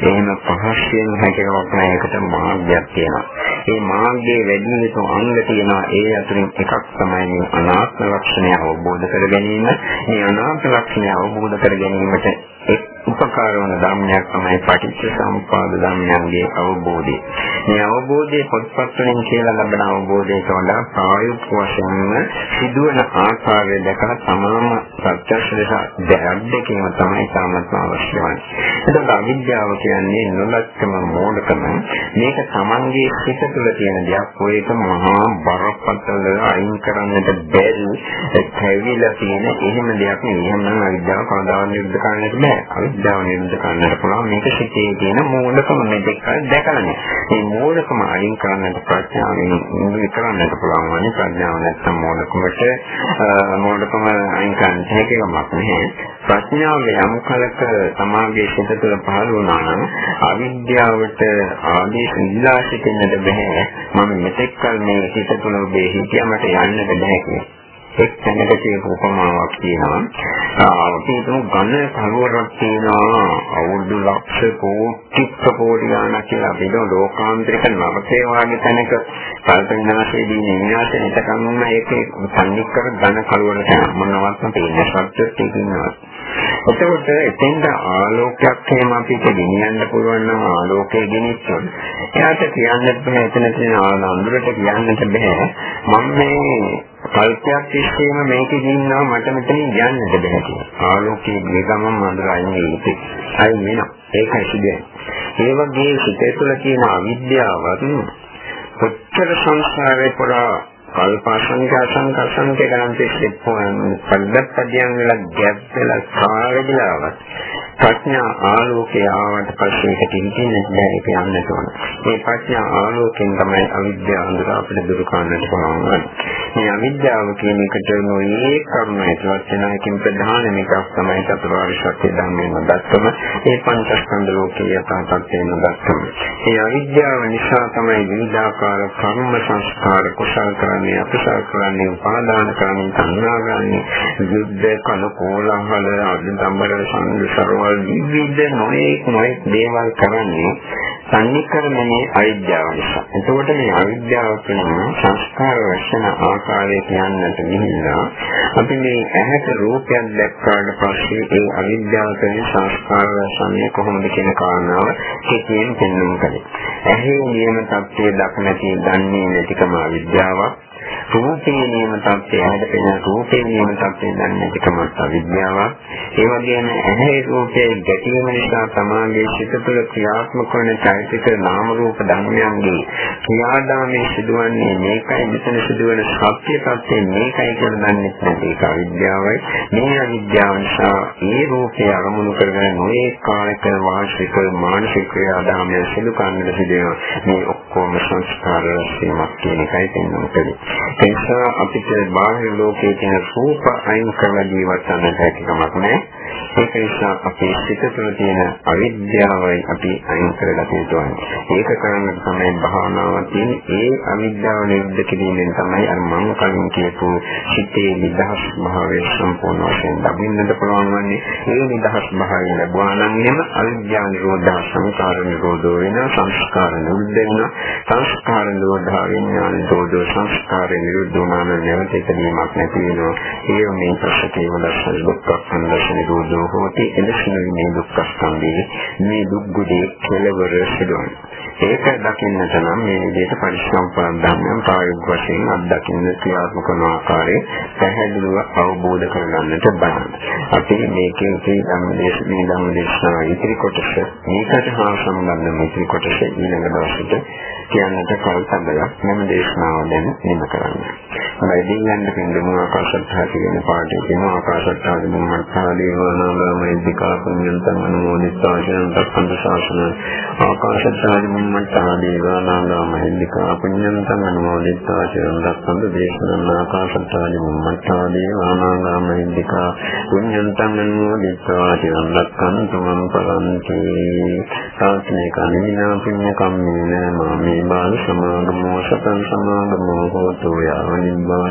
එහෙම පහසෙන් හැකියාවක් නැහැ ඒකට මාර්ගයක් තියෙනවා. ඒ මාර්ගයේ වැඩි යුතු අංග තියෙනවා. ඒ අතරින් එකක් තමයි මේ අනාත්ම ලක්ෂණය අවබෝධ කර ගැනීම. මේ අනාත්ම ලක්ෂණය අවබෝධ කර ගැනීමට එක් උපකාර වන ධර්මයක් තමයි පටිච්ච සමුප්පාද ධර්මයන්ගේ අවබෝධය. මේ අවබෝධයේ පොත්පත් වලින් කියලා ලබන අවබෝධයට වඩා ප්‍රායෝගික වශයෙන්ම සිදුවන ආකාරය දැකලා තමාම ප්‍රත්‍යක්ෂ ලෙස දැක්දකීම තමයි සාමත්ම අවශ්‍ය වන්නේ. එතකොට අවිද්‍යාව කියන්නේ නොලක්කම මෝඩකම මේක තමන්ගේ සිත තුළ තියෙන දෙයක් ඔය එක මහා බරපතල අයින් කරන්නට බැරි ඇවිල්ලා තියෙන එහෙම දෙයක් නෙවෙයි. එහෙනම් අවිද්‍යාව කවදාවත් නිරුද්ධ කරන්නට බෑ. අවිද්‍යාව නිරුද්ධ කරන්නට පුළුවන් මේක සිතේ තියෙන මූලිකම මෙතෙක් දැකලානේ. මේ මූලිකම අයින් කරන්නට ප්‍රඥාවෙන් නිරුද්ධ කරන්නට පුළුවන් වනේ ප්‍රඥාව නැත්තම් මූලිකමට මූලිකම අයින් කරන්න හැකියාවක් නැහැ. ප්‍රඥාව යම් කලක සමාගයේ සිත තුළ පහළ වුණා නම් අවිද්‍යාවට ආදී ඉල්ලා සිටින්නට බෑ. මම මෙතෙක් කල මේ සිත තුළ ඔබේ හිතියමට යන්නට බෑ කියලා. එක් තැනක කියපු උපමාවක් තියෙනවා. අපි හිතමු ඝන කලවරක් තියෙනවා අවුරුදු ලක්ෂ කෝටි කෝටි ගණනක් කියලා. අපි හිතමු ලෝකාන්තරික නවකේ වාගේ තැනක කල්පනාශීලී නිවිනාශ නිතකම්ම ඒකේ සම්නික්කර ඝන කලවර මොනවත්ම පේන්නේ සත්‍යයක් තියෙනවා. එතකොට එතෙන්ද ආලෝකයක් එහෙම අපිට ගෙනියන්න පුළුවන් නම් ආලෝකය ගෙනිච්චොත් එයාට කියන්නත් බෑ. එතන තියෙන අඳුරට කියන්නත් බෑ. මම මේ කල්පයක් තිස්සේම මේකේ ඉන්නවා මට මෙතනින් යන්නද බැහැ කියලා. ආලෝකයේ ගිය ගමන් මඳුර අයින් වෙන්නේ. අයින් වෙනවා. ඒකයි සිදුවෙන්නේ. ඒ වගේ සිතේ තුළ තියෙන අවිද්‍යාවත් කොච්චර සංස්කාරේ පුරා කල්පාසංක අසංක අසංක ගණන් තිස්සේ පොඩ්ඩක් වෙලා ගැප් වෙලා කාගෙලාවත් ප්‍රඥා ආලෝකය ආවට පස්සේ ඒක තින්දින්න බෑ ඒක යන්නට ඕන. මේ ප්‍රඥා ආලෝකයෙන් තමයි අවිද්‍යාව අඳුර අපිට දුරු කරන්නට පුළුවන්. මේ අවිද්‍යාව කියන එකට නොයේ කරුණ ඇතුළත් වෙන එකකින් ප්‍රධාන එකක් තමයි චතුරාර්ය සත්‍ය ධර්මයෙන් දැක්කම ඒ පංචස්කන්ධ ලෝකයේ යථාර්ථයෙන් දැක්කම. මේ අවිද්‍යාව නිසා තමයි විවිධාකාර කර්ම සංස්කාර කුසල කරන්නේ අකුසල කරන්නේ උපාදාන කරන්නේ සංඥා ගන්නේ යුද්ධ කන කෝලහල අදින්තම්බර සංසරව විවිධ නොයෙක් නොයෙක් දේවල් කරන්නේ සංනිකරණයේ අවිද්‍යාව නිසා. එතකොට මේ අවිද්‍යාව කියන සංස්කාර රැෂණ ආකාරය කියන්නට ගිහිල්ලා අපි මේ ඇහැට රූපයක් දැක්කාට පස්සේ ඒ අවිද්‍යාව කියන සංස්කාර රැෂණය කොහොමද කියන කාරණාව කෙටියෙන් පෙන්වන්න කලින්. ඇහි නියම තත්ත්වයේ දක්නටි දන්නේ නැතිකම අවිද්‍යාවක්. රූපේ නියම තත්ත්වය ඇහැට පෙනෙන රූපේ නියම තත්ත්වය දන්නේ නැතිකම අවිද්‍යාවක්. ඒ වගේම ඇහැ රූපේ ගැටීම නිසා සමාගයේ සිත තුළ ක්‍රියාත්මක වන චෛතසික නාම රූප ධර්මයන්ගේ ක්‍රියාදාමයේ සිදුවන්නේ මේකයි මෙතන සිදුවන සත්‍ය තත්ත්වය මේකයි කියලා දන්නේ නැති ඒක අවිද්‍යාවයි. මේ අවිද්‍යාව නිසා ඒ රූපය අරමුණු කරගෙන නොයේ කායික වාචික මානසික ක්‍රියාදාමයේ සිදු කරන්නට සිදුවෙන මේ ඔක්කොම සංස්කාර රැස්වීමක් කියන එකයි පෙන්වන්නේ. ඒ නිසා අපිට බාහිර ලෝකයේ තියෙන රූප අයින් කරලා ජීවත් වෙන්න හැකියාවක් නැහැ. ඒක නිසා අපේ සිත තුළ තියෙන අවිද්‍යාවයි අපි අයින් කරගත යුතුයි. ඒක කරන්න තමයි භාවනාව තියෙන්නේ. ඒ අවිද්‍යාව නිරුද්ධ කිරීමෙන් තමයි අර මම කලින් කියපු සිතේ නිදහස් භාවය සම්පූර්ණ වශයෙන් ලැබෙන්නට පුළුවන් වන්නේ. ඒ නිදහස් භාවය ලැබුවා නම් එම අවිද්‍යාව නිරෝධ සංකාර නිරෝධ වෙන සංස්කාර නිරුද්ධ වෙන සංස්කාර නිරෝධ විඥාන නිරෝධ සංස්කාර නිරුද්ධ වුණාම නැවත ඉදීමක් නැති වෙනවා. ඒ මේ ප්‍රශ්නේ වල දුක්ඛ සංදර්ශන නිරෝධෝ හෝති එලෙසින් මේ දුක්ඛ ස්කන්ධයේ මේ දුක් ගුඩේ කෙලවර සිදුවන. ඒක දකින්නට නම් මේ විදිහට පරිශ්‍රම්පාද ධර්මයන් ප්‍රායෝගික වශයෙන් අත්දකින්න ක්‍රියාත්මක කරන ආකාරය පැහැදිලිව අවබෝධ කරගන්නට බලන්න. අපි මේකේ තියෙන ධම්මදේශ මේ ධම්මදේශනා ඉතිරි කොටස මේකට හා සම්බන්ධ ඉතිරි කොටස ඊළඟ දවසට කියන්නට කල්පදයක් මෙම දේශනාව දැන් නිම කරන්න. හරි දෙවියන් දෙකින් ආකාශත්හා කියන පාඩේ කියන ආකාශත්හා දුම්මත්හා දේවානාගාමයිද්దికා පුඤ්ඤන්තං අනුමෝදිතා කියන තක්කන්ද ශාසන ආකාශත්හා චම්මච්ඡාදේවා නාගමහින්దికා පුඤ්ඤන්තං අනුමෝදිතා චිරන් රක්ඛන්තු දේශනම් ආකාශත්තානි මම්මච්ඡාදේවා නාගමහින්దికා පුඤ්ඤන්තං අනුමෝදිතා චිරන් රක්ඛන්තු මං පරන්ති සාස්නේ කනිනා පුඤ්ඤ කම්මේන මාමේ බාල සමාගමෝ සතං සමාගමෝ හෝතු යාව නිබ්බාන